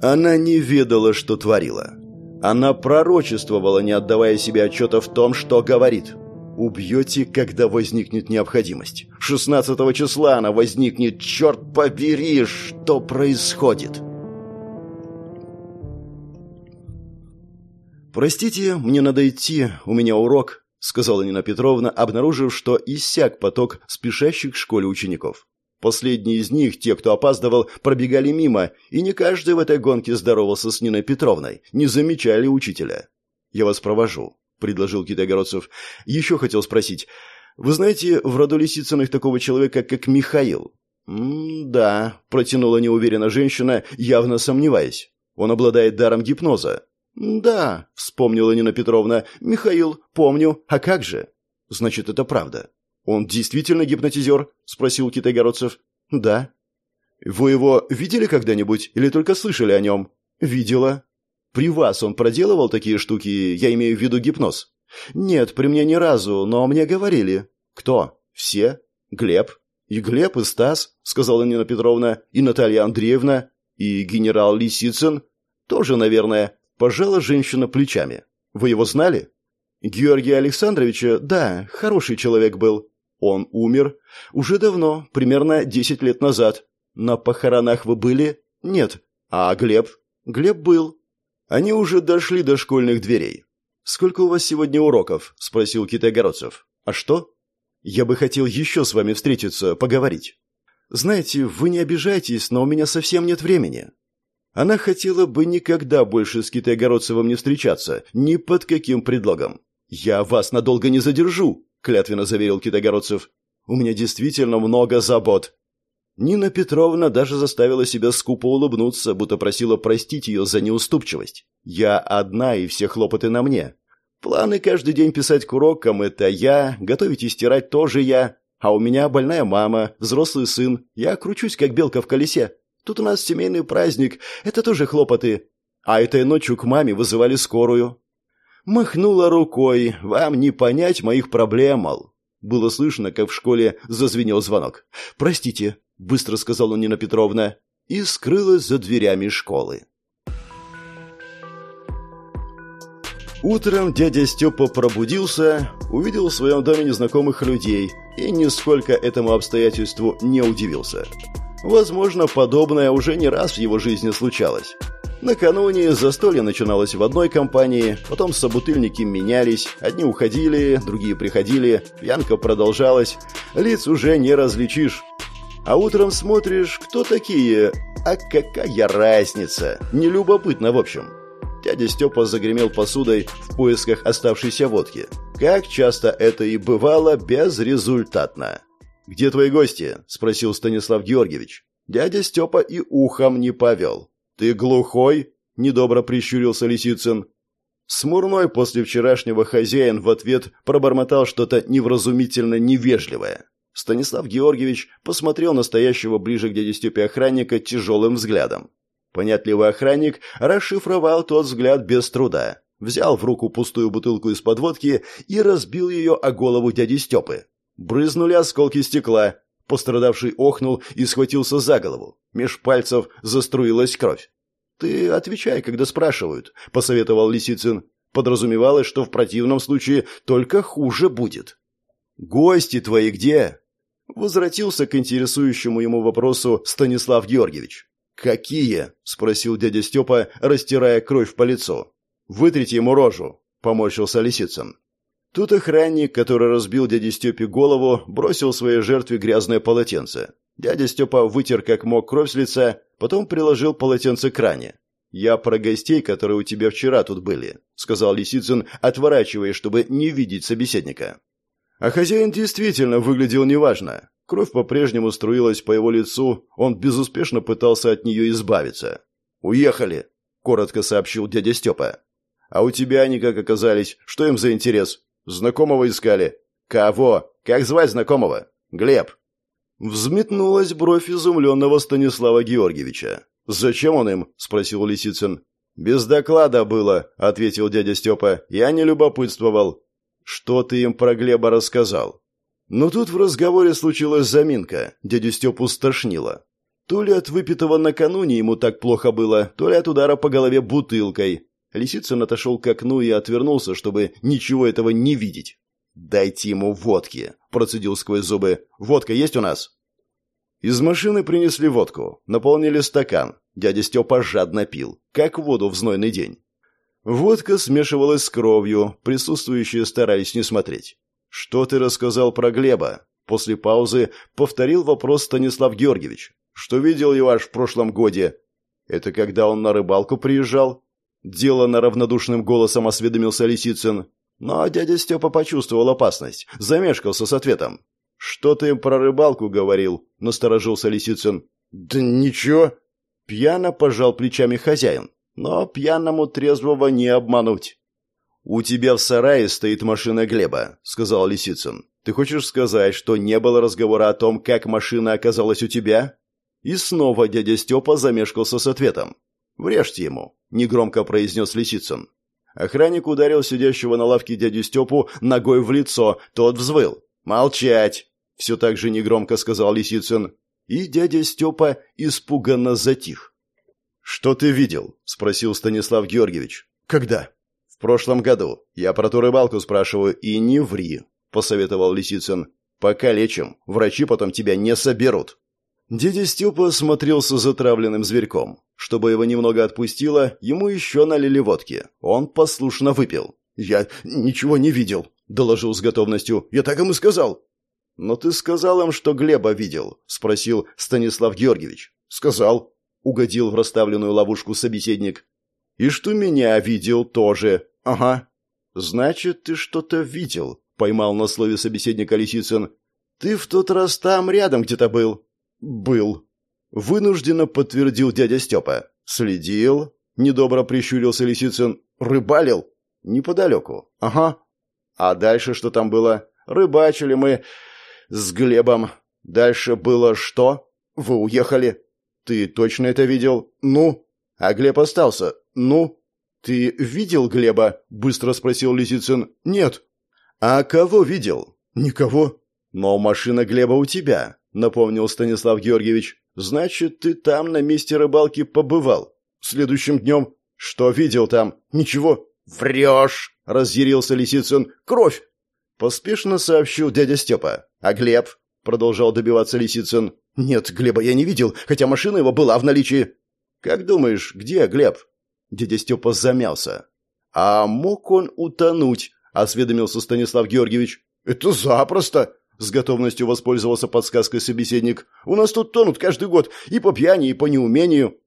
Она не ведала, что творила. Она пророчествовала, не отдавая себе отчета в том, что говорит. «Убьете, когда возникнет необходимость. 16 числа она возникнет. Черт побери, что происходит?» «Простите, мне надо идти, у меня урок», — сказала Нина Петровна, обнаружив, что иссяк поток спешащих к школе учеников. Последние из них, те, кто опаздывал, пробегали мимо, и не каждый в этой гонке здоровался с Ниной Петровной, не замечали учителя. «Я вас провожу», — предложил Китайгородцев. «Еще хотел спросить. Вы знаете в роду Лисицыных такого человека, как Михаил?» «М-да», — протянула неуверенно женщина, явно сомневаясь. «Он обладает даром гипноза. «Да», — вспомнила Нина Петровна. «Михаил, помню. А как же?» «Значит, это правда». «Он действительно гипнотизер?» — спросил Китайгородцев. «Да». «Вы его видели когда-нибудь или только слышали о нем?» «Видела». «При вас он проделывал такие штуки, я имею в виду гипноз?» «Нет, при мне ни разу, но мне говорили». «Кто? Все? Глеб?» «И Глеб, и Стас», — сказала Нина Петровна, «и Наталья Андреевна, и генерал Лисицын». «Тоже, наверное. Пожала женщина плечами. «Вы его знали?» «Георгия Александровича, да, хороший человек был. Он умер. Уже давно, примерно десять лет назад. На похоронах вы были? Нет. А Глеб? Глеб был. Они уже дошли до школьных дверей. «Сколько у вас сегодня уроков?» – спросил Китайгородцев. «А что?» «Я бы хотел еще с вами встретиться, поговорить». «Знаете, вы не обижайтесь, но у меня совсем нет времени. Она хотела бы никогда больше с Китайгородцевым не встречаться, ни под каким предлогом. «Я вас надолго не задержу», — клятвенно заверил Китайгородцев. «У меня действительно много забот». Нина Петровна даже заставила себя скупо улыбнуться, будто просила простить ее за неуступчивость. «Я одна, и все хлопоты на мне. Планы каждый день писать к урокам — это я, готовить и стирать тоже я. А у меня больная мама, взрослый сын. Я кручусь, как белка в колесе. Тут у нас семейный праздник, это тоже хлопоты. А этой ночью к маме вызывали скорую. Махнула рукой, вам не понять моих проблем, мол. Было слышно, как в школе зазвенел звонок. «Простите», — быстро сказала Нина Петровна, и скрылась за дверями школы. Утром дядя Степа пробудился, увидел в своем доме незнакомых людей и нисколько этому обстоятельству не удивился. Возможно, подобное уже не раз в его жизни случалось. Накануне застолье начиналось в одной компании, потом собутыльники менялись, одни уходили, другие приходили, пьянка продолжалась, лиц уже не различишь. А утром смотришь, кто такие, а какая разница, нелюбопытно в общем. Дядя Степа загремел посудой в поисках оставшейся водки. Как часто это и бывало, безрезультатно. «Где твои гости?» – спросил Станислав Георгиевич. Дядя Степа и ухом не повел. «Ты глухой?» – недобро прищурился Лисицын. Смурной после вчерашнего хозяин в ответ пробормотал что-то невразумительно невежливое. Станислав Георгиевич посмотрел настоящего ближе к дяде Степе охранника тяжелым взглядом. Понятливый охранник расшифровал тот взгляд без труда. Взял в руку пустую бутылку из-под водки и разбил ее о голову дяди Степы. Брызнули осколки стекла. Пострадавший охнул и схватился за голову. Меж пальцев заструилась кровь. «Ты отвечай, когда спрашивают», — посоветовал Лисицын. Подразумевалось, что в противном случае только хуже будет. «Гости твои где?» Возвратился к интересующему ему вопросу Станислав Георгиевич. «Какие?» — спросил дядя Степа, растирая кровь по лицу. «Вытрите ему рожу», — поморщился Лисицын. Тут охранник, который разбил дяде Степе голову, бросил своей жертве грязное полотенце. Дядя Степа вытер как мог кровь с лица, потом приложил полотенце к ране. «Я про гостей, которые у тебя вчера тут были», — сказал Лисицын, отворачиваясь, чтобы не видеть собеседника. А хозяин действительно выглядел неважно. Кровь по-прежнему струилась по его лицу, он безуспешно пытался от нее избавиться. «Уехали», — коротко сообщил дядя Степа. «А у тебя они как оказались? Что им за интерес? Знакомого искали?» «Кого? Как звать знакомого?» «Глеб». Взметнулась бровь изумленного Станислава Георгиевича. «Зачем он им?» – спросил Лисицын. «Без доклада было», – ответил дядя Степа. «Я не любопытствовал». «Что ты им про Глеба рассказал?» Но тут в разговоре случилась заминка. Дядю Степу стошнило. То ли от выпитого накануне ему так плохо было, то ли от удара по голове бутылкой. Лисицын отошел к окну и отвернулся, чтобы ничего этого не видеть. «Дайте ему водки», – процедил сквозь зубы. «Водка есть у нас?» Из машины принесли водку, наполнили стакан. Дядя Степа жадно пил, как воду в знойный день. Водка смешивалась с кровью, присутствующие старались не смотреть. «Что ты рассказал про Глеба?» После паузы повторил вопрос Станислав Георгиевич. «Что видел его аж в прошлом годе?» «Это когда он на рыбалку приезжал?» Делано равнодушным голосом осведомился Лисицын. Но дядя Степа почувствовал опасность, замешкался с ответом. «Что ты про рыбалку говорил?» – насторожился Лисицын. «Да ничего». Пьяно пожал плечами хозяин. Но пьяному трезвого не обмануть. «У тебя в сарае стоит машина Глеба», – сказал Лисицын. «Ты хочешь сказать, что не было разговора о том, как машина оказалась у тебя?» И снова дядя Степа замешкался с ответом. «Врежьте ему», – негромко произнес Лисицын. Охранник ударил сидящего на лавке дядю Степу ногой в лицо, тот взвыл. «Молчать!» Все так же негромко сказал Лисицын. И дядя Степа испуганно затих. «Что ты видел?» – спросил Станислав Георгиевич. «Когда?» «В прошлом году. Я про ту рыбалку спрашиваю, и не ври», – посоветовал Лисицын. «Пока лечим. Врачи потом тебя не соберут». Дядя Степа смотрелся затравленным зверьком. Чтобы его немного отпустило, ему еще налили водки. Он послушно выпил. «Я ничего не видел», – доложил с готовностью. «Я так им и сказал». «Но ты сказал им, что Глеба видел?» – спросил Станислав Георгиевич. «Сказал», – угодил в расставленную ловушку собеседник. «И что меня видел тоже?» «Ага». «Значит, ты что-то видел», – поймал на слове собеседника Лисицын. «Ты в тот раз там рядом где-то был?» «Был». Вынужденно подтвердил дядя Степа. «Следил?» – недобро прищурился Лисицын. «Рыбалил?» «Неподалеку». «Ага». «А дальше что там было?» «Рыбачили мы...» с Глебом. Дальше было что? Вы уехали. Ты точно это видел? Ну? А Глеб остался. Ну? Ты видел Глеба? Быстро спросил Лисицын. Нет. А кого видел? Никого. Но машина Глеба у тебя, напомнил Станислав Георгиевич. Значит, ты там на месте рыбалки побывал. Следующим днем что видел там? Ничего. Врешь, разъярился Лисицын. Кровь. Поспешно сообщил дядя Степа. «А Глеб?» — продолжал добиваться Лисицын. «Нет, Глеба я не видел, хотя машина его была в наличии». «Как думаешь, где Глеб?» Дядя Степа замялся. «А мог он утонуть?» — осведомился Станислав Георгиевич. «Это запросто!» — с готовностью воспользовался подсказкой собеседник. «У нас тут тонут каждый год, и по пьяни, и по неумению».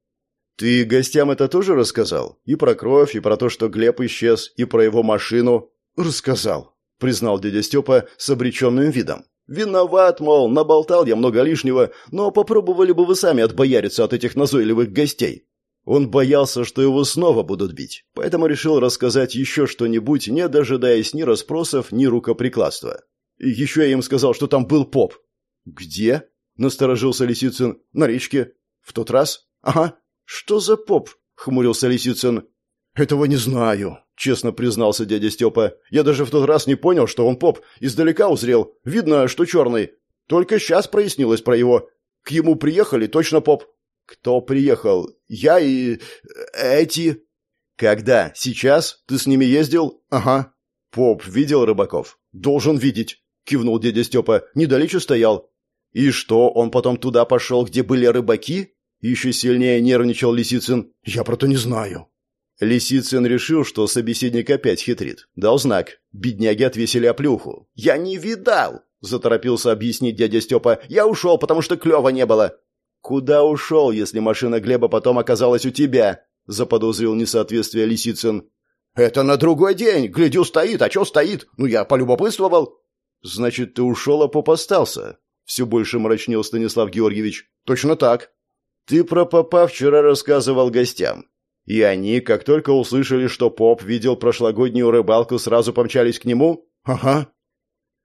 «Ты гостям это тоже рассказал? И про кровь, и про то, что Глеб исчез, и про его машину?» «Рассказал», — признал дядя Степа с обреченным видом. Виноват, мол, наболтал я много лишнего, но попробовали бы вы сами отбояриться от этих назойливых гостей. Он боялся, что его снова будут бить, поэтому решил рассказать еще что-нибудь, не дожидаясь ни расспросов, ни рукоприкладства. Еще я им сказал, что там был поп. «Где?» – насторожился Лисицын. «На речке». «В тот раз?» «Ага». «Что за поп?» — хмурился Лисицын. «Этого не знаю», — честно признался дядя Степа. «Я даже в тот раз не понял, что он поп. Издалека узрел. Видно, что черный. Только сейчас прояснилось про его. К ему приехали точно поп». «Кто приехал? Я и... эти...» «Когда? Сейчас? Ты с ними ездил?» «Ага». «Поп видел рыбаков?» «Должен видеть», — кивнул дядя Степа. «Недалече стоял». «И что, он потом туда пошел, где были рыбаки?» Еще сильнее нервничал Лисицын. «Я про то не знаю». Лисицын решил, что собеседник опять хитрит. Дал знак. Бедняги отвесили оплюху. «Я не видал!» — заторопился объяснить дядя Степа. «Я ушел, потому что клёва не было». «Куда ушел, если машина Глеба потом оказалась у тебя?» — заподозрил несоответствие Лисицын. «Это на другой день. Глядю, стоит. А чё стоит? Ну, я полюбопытствовал». «Значит, ты ушел, а поп остался?» Все больше мрачнел Станислав Георгиевич. «Точно так». «Ты про попа вчера рассказывал гостям. И они, как только услышали, что поп видел прошлогоднюю рыбалку, сразу помчались к нему? Ага.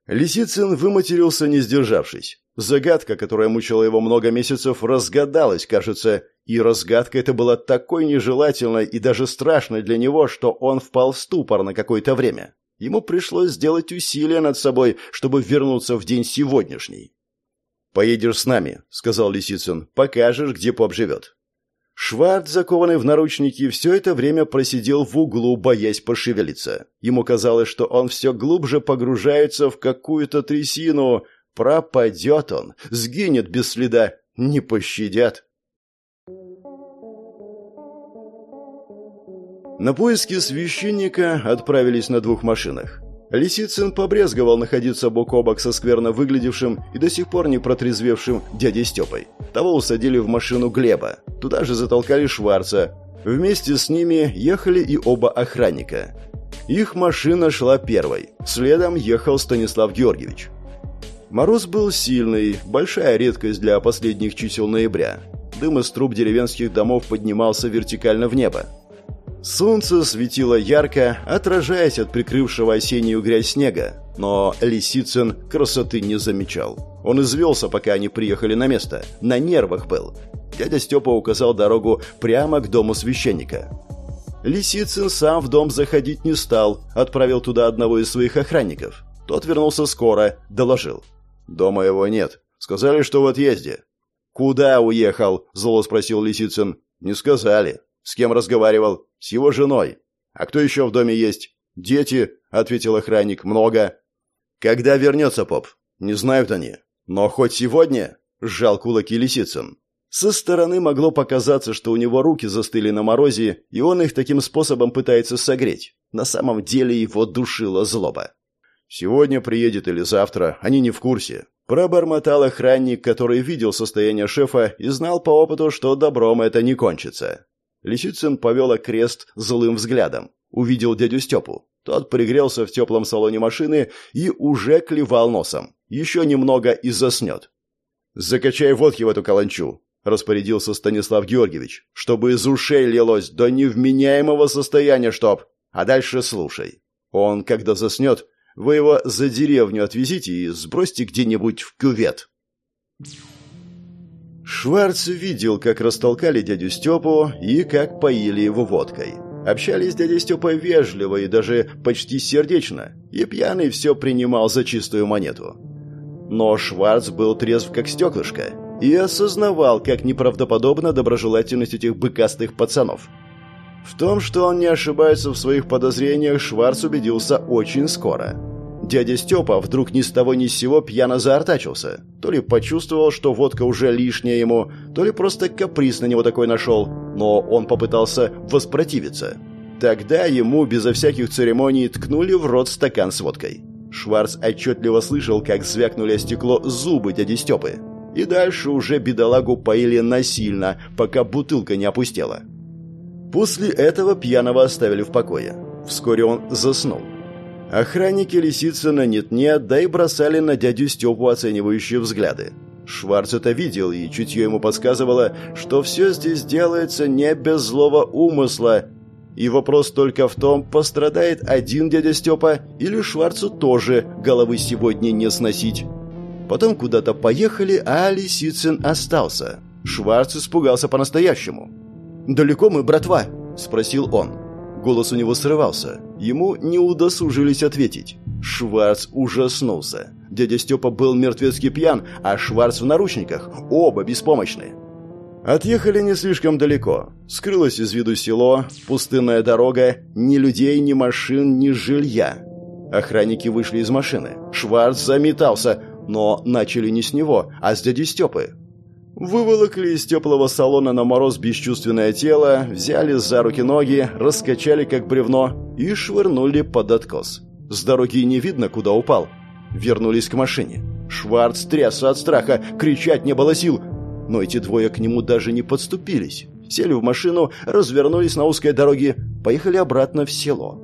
Лисицын выматерился, не сдержавшись. Загадка, которая мучила его много месяцев, разгадалась, кажется, и разгадка эта была такой нежелательной и даже страшной для него, что он впал в ступор на какое-то время. Ему пришлось сделать усилия над собой, чтобы вернуться в день сегодняшний. «Поедешь с нами», — сказал Лисицын, — «покажешь, где поп живет. Шварц, закованный в наручники, все это время просидел в углу, боясь пошевелиться. Ему казалось, что он все глубже погружается в какую-то трясину. Пропадет он, сгинет без следа, не пощадят. На поиски священника отправились на двух машинах. Лисицын побрезговал находиться бок о бок со скверно выглядевшим и до сих пор не протрезвевшим дядей Степой. Того усадили в машину Глеба. Туда же затолкали Шварца. Вместе с ними ехали и оба охранника. Их машина шла первой. Следом ехал Станислав Георгиевич. Мороз был сильный, большая редкость для последних чисел ноября. Дым из труб деревенских домов поднимался вертикально в небо. Солнце светило ярко, отражаясь от прикрывшего осеннюю грязь снега, но Лисицын красоты не замечал. Он извелся, пока они приехали на место, на нервах был. Дядя Степа указал дорогу прямо к дому священника. Лисицын сам в дом заходить не стал, отправил туда одного из своих охранников. Тот вернулся скоро, доложил. «Дома его нет. Сказали, что в отъезде». «Куда уехал?» – зло спросил Лисицын. «Не сказали. С кем разговаривал? С его женой. А кто еще в доме есть? Дети, ответил охранник. Много. Когда вернется поп? Не знают они. Но хоть сегодня, сжал кулаки Лисицын. Со стороны могло показаться, что у него руки застыли на морозе, и он их таким способом пытается согреть. На самом деле его душила злоба. «Сегодня приедет или завтра, они не в курсе». Пробормотал охранник, который видел состояние шефа и знал по опыту, что добром это не кончится. Лисицын повел крест злым взглядом. Увидел дядю Степу. Тот пригрелся в теплом салоне машины и уже клевал носом. Еще немного и заснет. «Закачай водки в эту каланчу», — распорядился Станислав Георгиевич, «чтобы из ушей лилось до невменяемого состояния, чтоб. А дальше слушай. Он, когда заснет, вы его за деревню отвезите и сбросьте где-нибудь в кювет». Шварц видел, как растолкали дядю Степу и как поили его водкой. Общались с дядей Степой вежливо и даже почти сердечно, и пьяный все принимал за чистую монету. Но Шварц был трезв как стеклышко и осознавал, как неправдоподобна доброжелательность этих быкастых пацанов. В том, что он не ошибается в своих подозрениях, Шварц убедился очень скоро – Дядя Степа вдруг ни с того ни с сего пьяно заортачился. То ли почувствовал, что водка уже лишняя ему, то ли просто каприз на него такой нашел. Но он попытался воспротивиться. Тогда ему безо всяких церемоний ткнули в рот стакан с водкой. Шварц отчетливо слышал, как звякнули о стекло зубы дяди Степы. И дальше уже бедолагу поили насильно, пока бутылка не опустела. После этого пьяного оставили в покое. Вскоре он заснул. Охранники Лисицына нет-нет, да и бросали на дядю Степу оценивающие взгляды. Шварц это видел, и чутье ему подсказывало, что все здесь делается не без злого умысла. И вопрос только в том, пострадает один дядя Степа или Шварцу тоже головы сегодня не сносить. Потом куда-то поехали, а Лисицын остался. Шварц испугался по-настоящему. «Далеко мы, братва?» – спросил он. Голос у него срывался. Ему не удосужились ответить. Шварц ужаснулся. Дядя Степа был мертвецки пьян, а Шварц в наручниках. Оба беспомощны. Отъехали не слишком далеко. Скрылось из виду село, пустынная дорога, ни людей, ни машин, ни жилья. Охранники вышли из машины. Шварц заметался, но начали не с него, а с дяди Степы. Выволокли из теплого салона на мороз бесчувственное тело, взяли за руки ноги, раскачали как бревно и швырнули под откос. С дороги не видно, куда упал. Вернулись к машине. Шварц трясся от страха, кричать не было сил. Но эти двое к нему даже не подступились. Сели в машину, развернулись на узкой дороге, поехали обратно в село.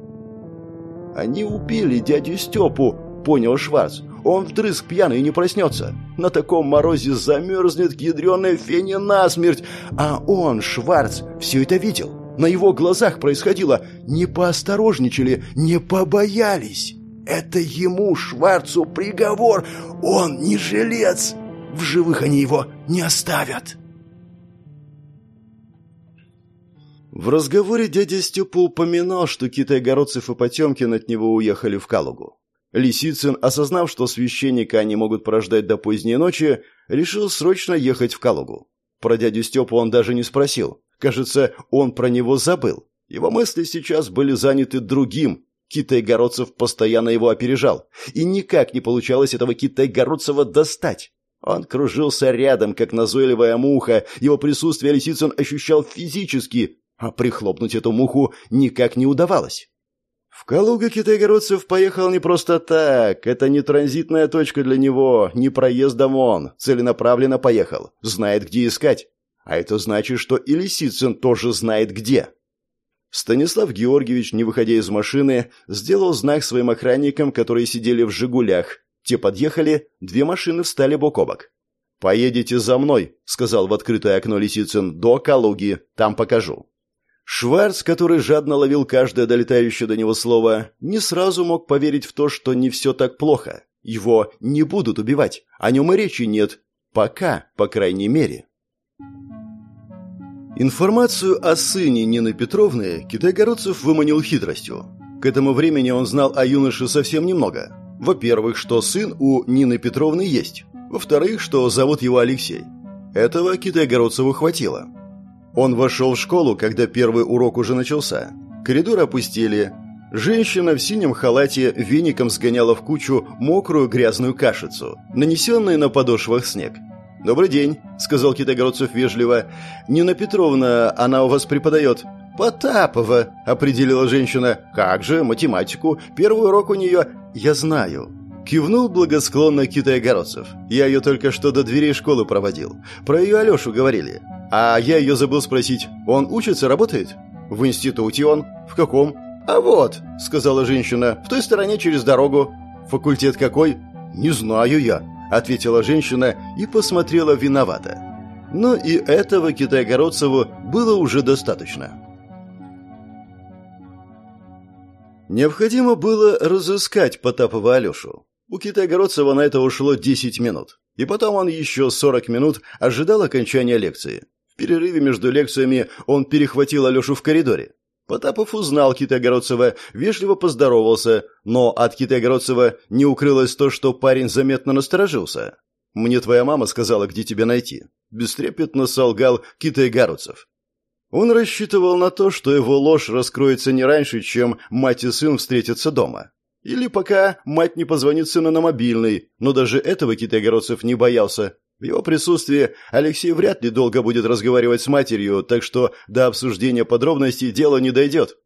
«Они убили дядю Степу», — понял Шварц. Он вдрызг пьяный и не проснется. На таком морозе замерзнет к ядреной фене насмерть. А он, Шварц, все это видел. На его глазах происходило. Не поосторожничали, не побоялись. Это ему, Шварцу, приговор. Он не жилец. В живых они его не оставят. В разговоре дядя Степа упоминал, что Китай-Городцев и Потемкин от него уехали в Калугу. Лисицын, осознав, что священника они могут порождать до поздней ночи, решил срочно ехать в Калугу. Про дядю Степу он даже не спросил. Кажется, он про него забыл. Его мысли сейчас были заняты другим. Китай-Городцев постоянно его опережал. И никак не получалось этого Китай-Городцева достать. Он кружился рядом, как назойливая муха. Его присутствие Лисицын ощущал физически, а прихлопнуть эту муху никак не удавалось. Калуга Китайгородцев поехал не просто так. Это не транзитная точка для него, не проездом он. Целенаправленно поехал. Знает, где искать. А это значит, что и Лисицын тоже знает, где. Станислав Георгиевич, не выходя из машины, сделал знак своим охранникам, которые сидели в «Жигулях». Те подъехали, две машины встали бок о бок. «Поедете за мной», — сказал в открытое окно Лисицын, — «до Калуги, там покажу». Шварц, который жадно ловил каждое долетающее до него слово, не сразу мог поверить в то, что не все так плохо. Его не будут убивать, о нем и речи нет. Пока, по крайней мере. Информацию о сыне Нины Петровны Китайгородцев выманил хитростью. К этому времени он знал о юноше совсем немного. Во-первых, что сын у Нины Петровны есть. Во-вторых, что зовут его Алексей. Этого Китайгородцеву хватило. Он вошел в школу, когда первый урок уже начался. Коридор опустили. Женщина в синем халате веником сгоняла в кучу мокрую грязную кашицу, нанесенную на подошвах снег. «Добрый день», — сказал Китайгородцев вежливо. «Нина Петровна, она у вас преподает». «Потапова», — определила женщина. «Как же, математику. Первый урок у нее...» «Я знаю». Кивнул благосклонно Китайгородцев. «Я ее только что до дверей школы проводил. Про ее Алешу говорили. А я ее забыл спросить. Он учится, работает? В институте он. В каком? А вот, сказала женщина, в той стороне через дорогу. Факультет какой? Не знаю я, ответила женщина и посмотрела виновато. Но и этого Китайгородцеву было уже достаточно. Необходимо было разыскать Потапова Алешу. У Китайгородцева на это ушло 10 минут. И потом он еще 40 минут ожидал окончания лекции. В перерыве между лекциями он перехватил Алешу в коридоре. Потапов узнал Китайгородцева, вежливо поздоровался, но от Китайгородцева не укрылось то, что парень заметно насторожился. «Мне твоя мама сказала, где тебя найти», – бестрепетно солгал Китайгородцев. Он рассчитывал на то, что его ложь раскроется не раньше, чем мать и сын встретятся дома. Или пока мать не позвонит сыну на мобильный, но даже этого Китайгородцев не боялся. В его присутствии Алексей вряд ли долго будет разговаривать с матерью, так что до обсуждения подробностей дело не дойдет.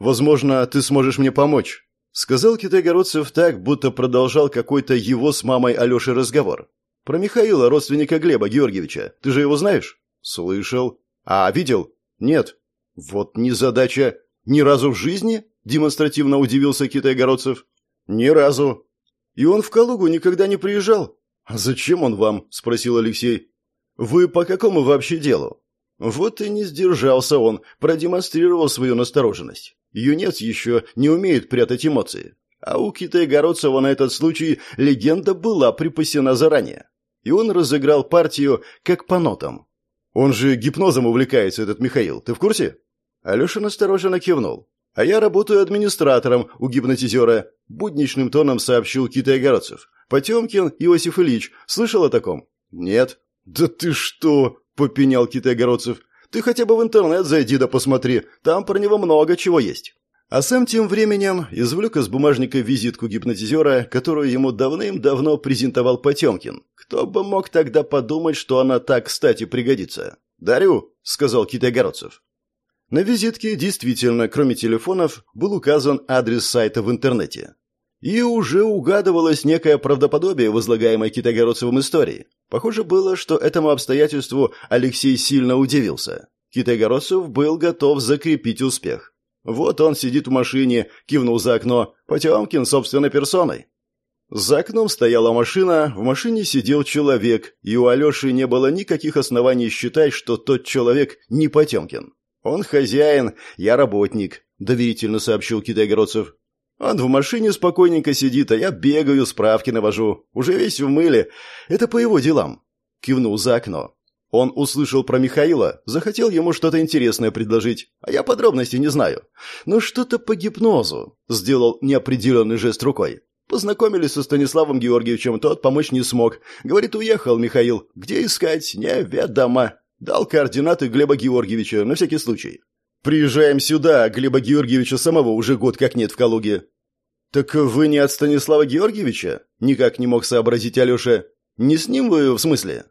«Возможно, ты сможешь мне помочь», — сказал Китайгородцев так, будто продолжал какой-то его с мамой Алешей разговор. «Про Михаила, родственника Глеба Георгиевича. Ты же его знаешь?» «Слышал». «А, видел?» «Нет». «Вот незадача. Ни разу в жизни?» — демонстративно удивился Китайгородцев. «Ни разу». «И он в Калугу никогда не приезжал?» «А зачем он вам?» – спросил Алексей. «Вы по какому вообще делу?» Вот и не сдержался он, продемонстрировал свою настороженность. Юнец еще не умеет прятать эмоции. А у Китая-Городцева на этот случай легенда была припасена заранее. И он разыграл партию как по нотам. Он же гипнозом увлекается, этот Михаил. Ты в курсе?» Алеша настороженно кивнул. «А я работаю администратором у гипнотизера», — будничным тоном сообщил Китай Огородцев. «Потемкин Иосиф Ильич. Слышал о таком?» «Нет». «Да ты что?» — попенял Китай Огородцев. «Ты хотя бы в интернет зайди да посмотри. Там про него много чего есть». А сам тем временем извлек из бумажника визитку гипнотизера, которую ему давным-давно презентовал Потемкин. Кто бы мог тогда подумать, что она так кстати пригодится? «Дарю», — сказал Китай-Городцев. На визитке действительно, кроме телефонов, был указан адрес сайта в интернете. И уже угадывалось некое правдоподобие в излагаемой Китайгородцевым истории. Похоже было, что этому обстоятельству Алексей сильно удивился. Китайгородцев был готов закрепить успех. Вот он сидит в машине, кивнул за окно. Потемкин собственной персоной. За окном стояла машина, в машине сидел человек, и у Алеши не было никаких оснований считать, что тот человек не Потемкин. «Он хозяин, я работник», — доверительно сообщил Китай-Городцев. «Он в машине спокойненько сидит, а я бегаю, справки навожу. Уже весь в мыле. Это по его делам», — кивнул за окно. Он услышал про Михаила, захотел ему что-то интересное предложить, а я подробностей не знаю. Но что-то по гипнозу. Сделал неопределенный жест рукой. Познакомились со Станиславом Георгиевичем, тот помочь не смог. Говорит, уехал Михаил. Где искать? Неведомо. Дал координаты Глеба Георгиевича, на всякий случай. Приезжаем сюда, Глеба Георгиевича самого уже год как нет в Калуге. Так вы не от Станислава Георгиевича? Никак не мог сообразить Алеша. Не с ним вы, в смысле?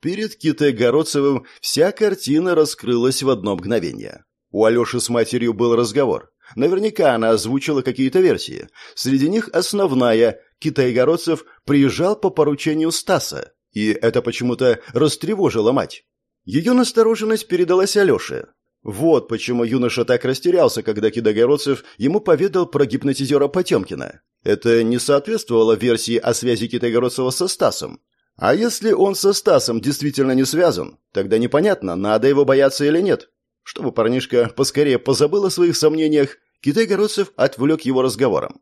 Перед Китай-Городцевым вся картина раскрылась в одно мгновение. У Алеши с матерью был разговор. Наверняка она озвучила какие-то версии. Среди них основная – Китай-Городцев приезжал по поручению Стаса, и это почему-то растревожило мать. Ее настороженность передалась Алёше. Вот почему юноша так растерялся, когда Кидогородцев ему поведал про гипнотизера Потемкина. Это не соответствовало версии о связи Китайгородцева со Стасом. А если он со Стасом действительно не связан, тогда непонятно, надо его бояться или нет. Чтобы парнишка поскорее позабыл о своих сомнениях, Китай-Городцев отвлек его разговором.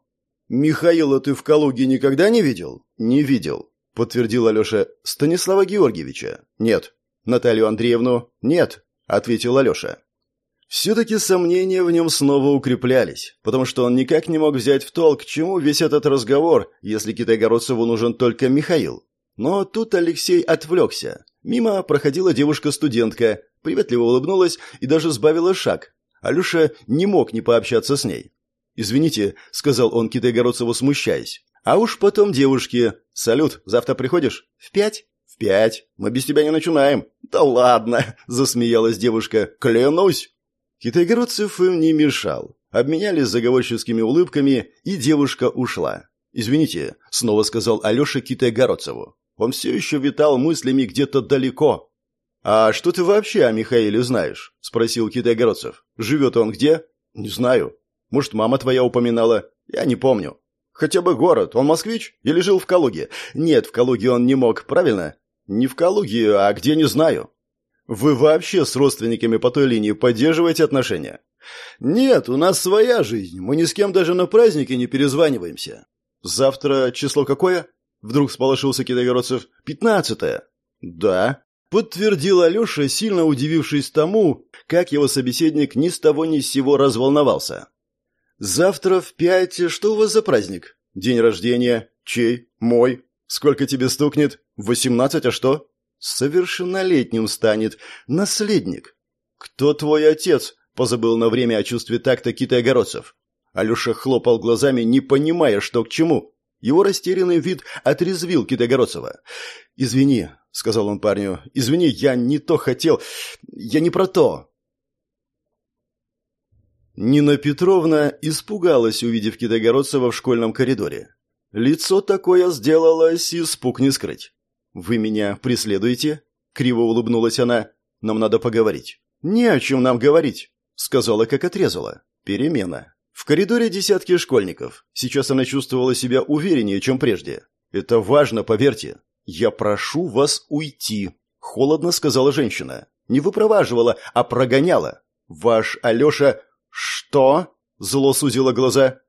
«Михаила ты в Калуге никогда не видел?» «Не видел», — подтвердил Алеша. «Станислава Георгиевича?» «Нет». «Наталью Андреевну?» «Нет», — ответил Алеша. Все-таки сомнения в нем снова укреплялись, потому что он никак не мог взять в толк, к чему весь этот разговор, если Китай-Городцеву нужен только Михаил. Но тут Алексей отвлекся. Мимо проходила девушка-студентка, приветливо улыбнулась и даже сбавила шаг. Алеша не мог не пообщаться с ней. «Извините», — сказал он Китай-Городцеву, смущаясь. «А уж потом девушке. Салют, завтра приходишь?» «В пять?» «В пять. Мы без тебя не начинаем». «Да ладно», — засмеялась девушка. «Клянусь». Китай-Городцев им не мешал. Обменялись заговорческими улыбками, и девушка ушла. «Извините», — снова сказал Алеша Китай-Городцеву. Он все еще витал мыслями где-то далеко. «А что ты вообще о Михаиле знаешь?» – спросил Китай-Городцев. «Живет он где?» «Не знаю. Может, мама твоя упоминала? Я не помню». «Хотя бы город. Он москвич? Или жил в Калуге?» «Нет, в Калуге он не мог, правильно?» «Не в Калуге, а где, не знаю». «Вы вообще с родственниками по той линии поддерживаете отношения?» «Нет, у нас своя жизнь. Мы ни с кем даже на праздники не перезваниваемся». «Завтра число какое?» Вдруг сполошился Китайгородцев. «Пятнадцатое». «Да», — подтвердил Алеша, сильно удивившись тому, как его собеседник ни с того ни с сего разволновался. «Завтра в пять... Что у вас за праздник? День рождения? Чей? Мой? Сколько тебе стукнет? Восемнадцать, а что?» «Совершеннолетним станет. Наследник». «Кто твой отец?» — позабыл на время о чувстве такта Китай-Огородцев. Алеша хлопал глазами, не понимая, что к чему. Его растерянный вид отрезвил Китайгородцева. «Извини», — сказал он парню, — «извини, я не то хотел, я не про то». Нина Петровна испугалась, увидев Китайгородцева в школьном коридоре. Лицо такое сделалось, испуг не скрыть. «Вы меня преследуете?» — криво улыбнулась она. «Нам надо поговорить». «Не о чем нам говорить», — сказала, как отрезала. «Перемена». В коридоре десятки школьников. Сейчас она чувствовала себя увереннее, чем прежде. «Это важно, поверьте. Я прошу вас уйти», — холодно сказала женщина. Не выпроваживала, а прогоняла. «Ваш Алеша...» «Что?» — зло сузила глаза.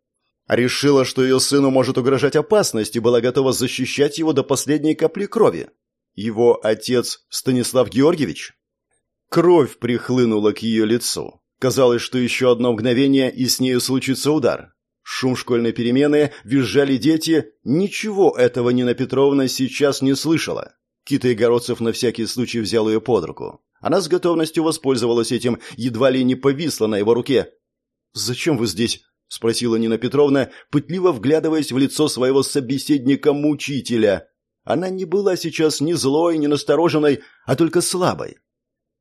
Решила, что ее сыну может угрожать опасность и была готова защищать его до последней капли крови. Его отец Станислав Георгиевич? Кровь прихлынула к ее лицу. Казалось, что еще одно мгновение, и с нею случится удар. Шум школьной перемены, визжали дети. Ничего этого Нина Петровна сейчас не слышала. Кита Игородцев на всякий случай взял ее под руку. Она с готовностью воспользовалась этим, едва ли не повисла на его руке. «Зачем вы здесь?» – спросила Нина Петровна, пытливо вглядываясь в лицо своего собеседника-мучителя. Она не была сейчас ни злой, ни настороженной, а только слабой.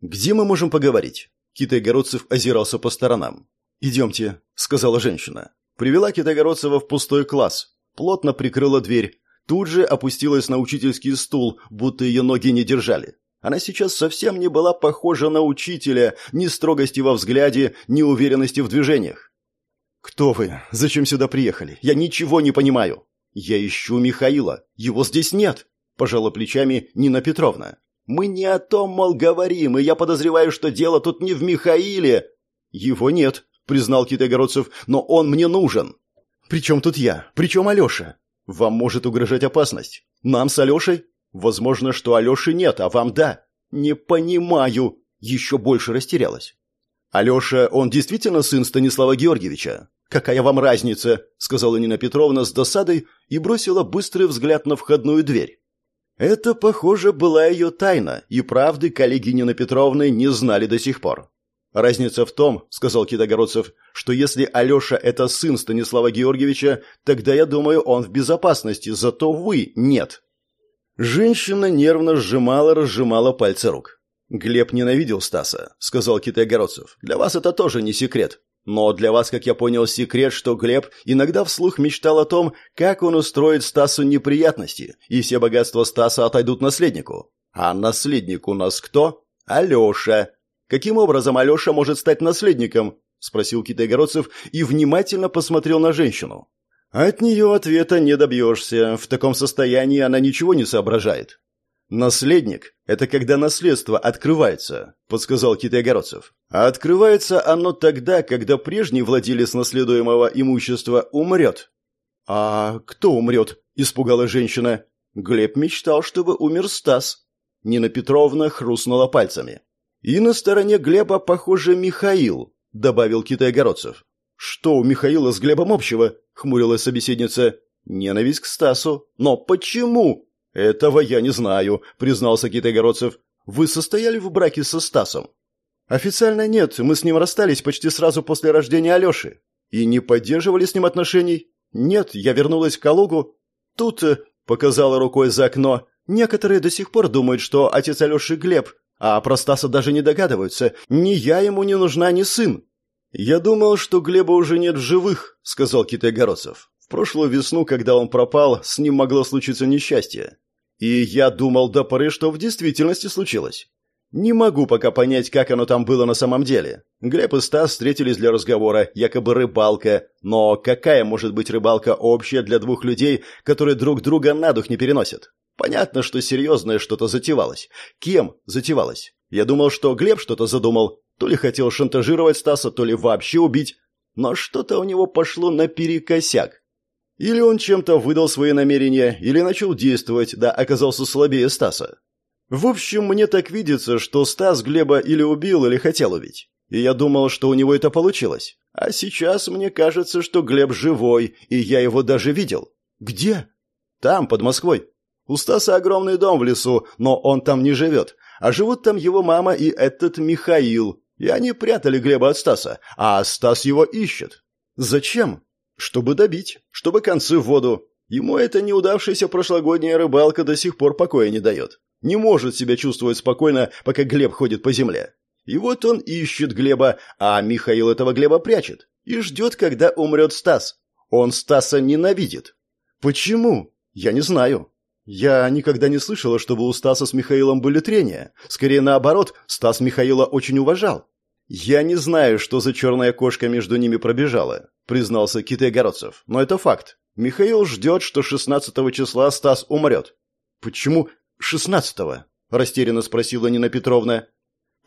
«Где мы можем поговорить?» Китай-городцев озирался по сторонам. «Идемте», — сказала женщина. Привела Китай-городцева в пустой класс. Плотно прикрыла дверь. Тут же опустилась на учительский стул, будто ее ноги не держали. Она сейчас совсем не была похожа на учителя, ни строгости во взгляде, ни уверенности в движениях. «Кто вы? Зачем сюда приехали? Я ничего не понимаю!» «Я ищу Михаила. Его здесь нет!» – пожала плечами Нина Петровна. «Мы не о том, мол, говорим, и я подозреваю, что дело тут не в Михаиле». «Его нет», — признал Китайгородцев, — «но он мне нужен». «При чем тут я? При чем Алеша?» «Вам может угрожать опасность. Нам с Алешей?» «Возможно, что Алеши нет, а вам да». «Не понимаю». Еще больше растерялась. «Алеша, он действительно сын Станислава Георгиевича?» «Какая вам разница?» — сказала Нина Петровна с досадой и бросила быстрый взгляд на входную дверь. Это, похоже, была ее тайна, и правды коллеги Нины Петровны не знали до сих пор. «Разница в том, — сказал Китогородцев, — что если Алеша — это сын Станислава Георгиевича, тогда, я думаю, он в безопасности, зато вы — нет». Женщина нервно сжимала-разжимала пальцы рук. «Глеб ненавидел Стаса», — сказал Китайгородцев. «Для вас это тоже не секрет. Но для вас, как я понял, секрет, что Глеб иногда вслух мечтал о том, как он устроит Стасу неприятности, и все богатства Стаса отойдут наследнику. А наследник у нас кто? Алеша. Каким образом Алеша может стать наследником? Спросил Китайгородцев и внимательно посмотрел на женщину. От нее ответа не добьешься. В таком состоянии она ничего не соображает. «Наследник – это когда наследство открывается», – подсказал Китай-Огородцев. «А открывается оно тогда, когда прежний владелец наследуемого имущества умрет». «А кто умрет?» – испугалась женщина. Глеб мечтал, чтобы умер Стас. Нина Петровна хрустнула пальцами. «И на стороне Глеба, похоже, Михаил», – добавил Китай-Огородцев. «Что у Михаила с Глебом общего?» – хмурилась собеседница. «Ненависть к Стасу. Но почему?» «Этого я не знаю», — признался Китайгородцев. «Вы состояли в браке со Стасом?» «Официально нет, мы с ним расстались почти сразу после рождения Алеши. И не поддерживали с ним отношений? Нет, я вернулась в Калугу. Тут, э, — показала рукой за окно, — некоторые до сих пор думают, что отец Алеши Глеб, а про Стаса даже не догадываются. Ни я ему не нужна, ни сын». «Я думал, что Глеба уже нет в живых», — сказал Китайгородцев. «В прошлую весну, когда он пропал, с ним могло случиться несчастье. И я думал до поры, что в действительности случилось. Не могу пока понять, как оно там было на самом деле. Глеб и Стас встретились для разговора, якобы рыбалка. Но какая может быть рыбалка общая для двух людей, которые друг друга на дух не переносят? Понятно, что серьезное что-то затевалось. Кем затевалось? Я думал, что Глеб что-то задумал. То ли хотел шантажировать Стаса, то ли вообще убить. Но что-то у него пошло наперекосяк. Или он чем-то выдал свои намерения, или начал действовать, да оказался слабее Стаса. В общем, мне так видится, что Стас Глеба или убил, или хотел убить. И я думал, что у него это получилось. А сейчас мне кажется, что Глеб живой, и я его даже видел. Где? Там, под Москвой. У Стаса огромный дом в лесу, но он там не живет. А живут там его мама и этот Михаил. И они прятали Глеба от Стаса, а Стас его ищет. Зачем? Чтобы добить, чтобы концы в воду. Ему эта неудавшаяся прошлогодняя рыбалка до сих пор покоя не дает. Не может себя чувствовать спокойно, пока Глеб ходит по земле. И вот он ищет Глеба, а Михаил этого Глеба прячет. И ждет, когда умрет Стас. Он Стаса ненавидит. Почему? Я не знаю. Я никогда не слышала, чтобы у Стаса с Михаилом были трения. Скорее наоборот, Стас Михаила очень уважал. «Я не знаю, что за черная кошка между ними пробежала», — признался Китай-Городцев. «Но это факт. Михаил ждет, что 16 числа Стас умрет». «Почему 16-го?» — растерянно спросила Нина Петровна.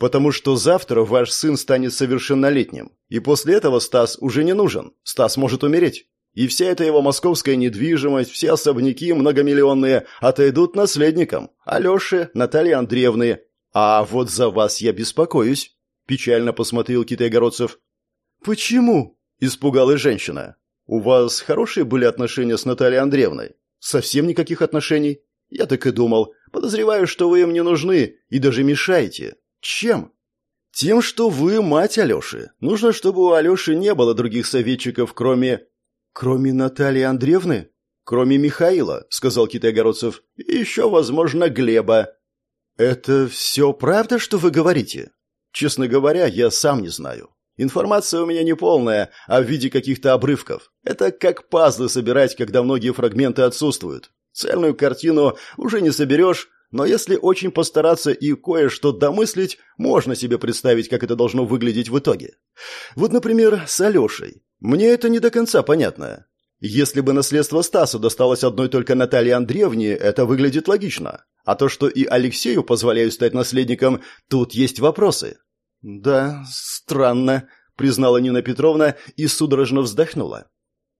«Потому что завтра ваш сын станет совершеннолетним, и после этого Стас уже не нужен. Стас может умереть. И вся эта его московская недвижимость, все особняки многомиллионные отойдут наследникам. Алёше, Наталье Андреевне. «А вот за вас я беспокоюсь», – печально посмотрел Китай-Городцев. «Почему?» – испугалась женщина. «У вас хорошие были отношения с Натальей Андреевной?» «Совсем никаких отношений?» «Я так и думал. Подозреваю, что вы им не нужны и даже мешаете. Чем?» «Тем, что вы мать Алёши. Нужно, чтобы у Алёши не было других советчиков, кроме...» «Кроме Натальи Андреевны?» «Кроме Михаила», — сказал Китай-Городцев. «И еще, возможно, Глеба». «Это все правда, что вы говорите?» «Честно говоря, я сам не знаю. Информация у меня не полная, а в виде каких-то обрывков. Это как пазлы собирать, когда многие фрагменты отсутствуют. Цельную картину уже не соберешь, но если очень постараться и кое-что домыслить, можно себе представить, как это должно выглядеть в итоге. Вот, например, с Алешей. Мне это не до конца понятно. Если бы наследство Стасу досталось одной только Наталье Андреевне, это выглядит логично. А то, что и Алексею позволяют стать наследником, тут есть вопросы. «Да, странно», — признала Нина Петровна и судорожно вздохнула.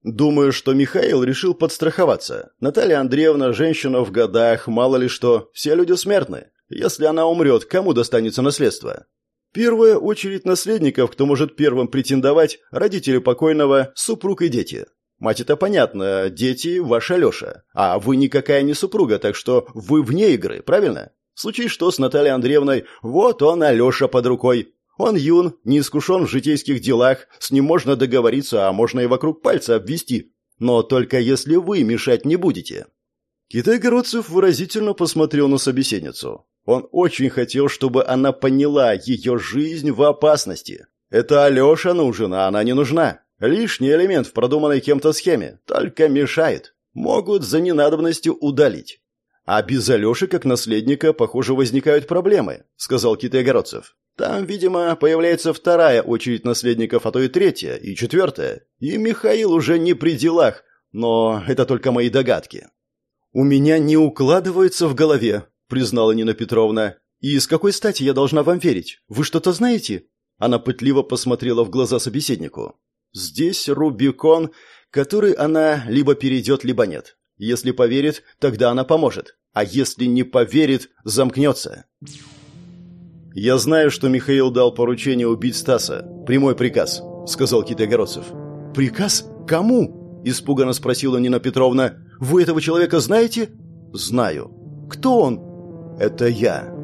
«Думаю, что Михаил решил подстраховаться. Наталья Андреевна – женщина в годах, мало ли что, все люди смертны. Если она умрет, кому достанется наследство?» Первая очередь наследников, кто может первым претендовать, родители покойного, супруг и дети. Мать это понятно, дети – ваша Леша. А вы никакая не супруга, так что вы вне игры, правильно? В случае что с Натальей Андреевной, вот он, Алеша под рукой. Он юн, не искушен в житейских делах, с ним можно договориться, а можно и вокруг пальца обвести. Но только если вы мешать не будете». Китай-городцев выразительно посмотрел на собеседницу. Он очень хотел, чтобы она поняла, ее жизнь в опасности. Это Алеша нужен, а она не нужна. Лишний элемент в продуманной кем-то схеме, только мешает. Могут за ненадобностью удалить. А без Алеши, как наследника, похоже, возникают проблемы, сказал Китай-городцев. Там, видимо, появляется вторая очередь наследников, а то и третья, и четвертая. И Михаил уже не при делах, но это только мои догадки. «У меня не укладывается в голове», — признала Нина Петровна. «И с какой стати я должна вам верить? Вы что-то знаете?» Она пытливо посмотрела в глаза собеседнику. «Здесь Рубикон, который она либо перейдет, либо нет. Если поверит, тогда она поможет. А если не поверит, замкнется». «Я знаю, что Михаил дал поручение убить Стаса. Прямой приказ», — сказал Китайгородцев. «Приказ? Кому?» — испуганно спросила Нина Петровна. «Вы этого человека знаете?» «Знаю». «Кто он?» «Это я»,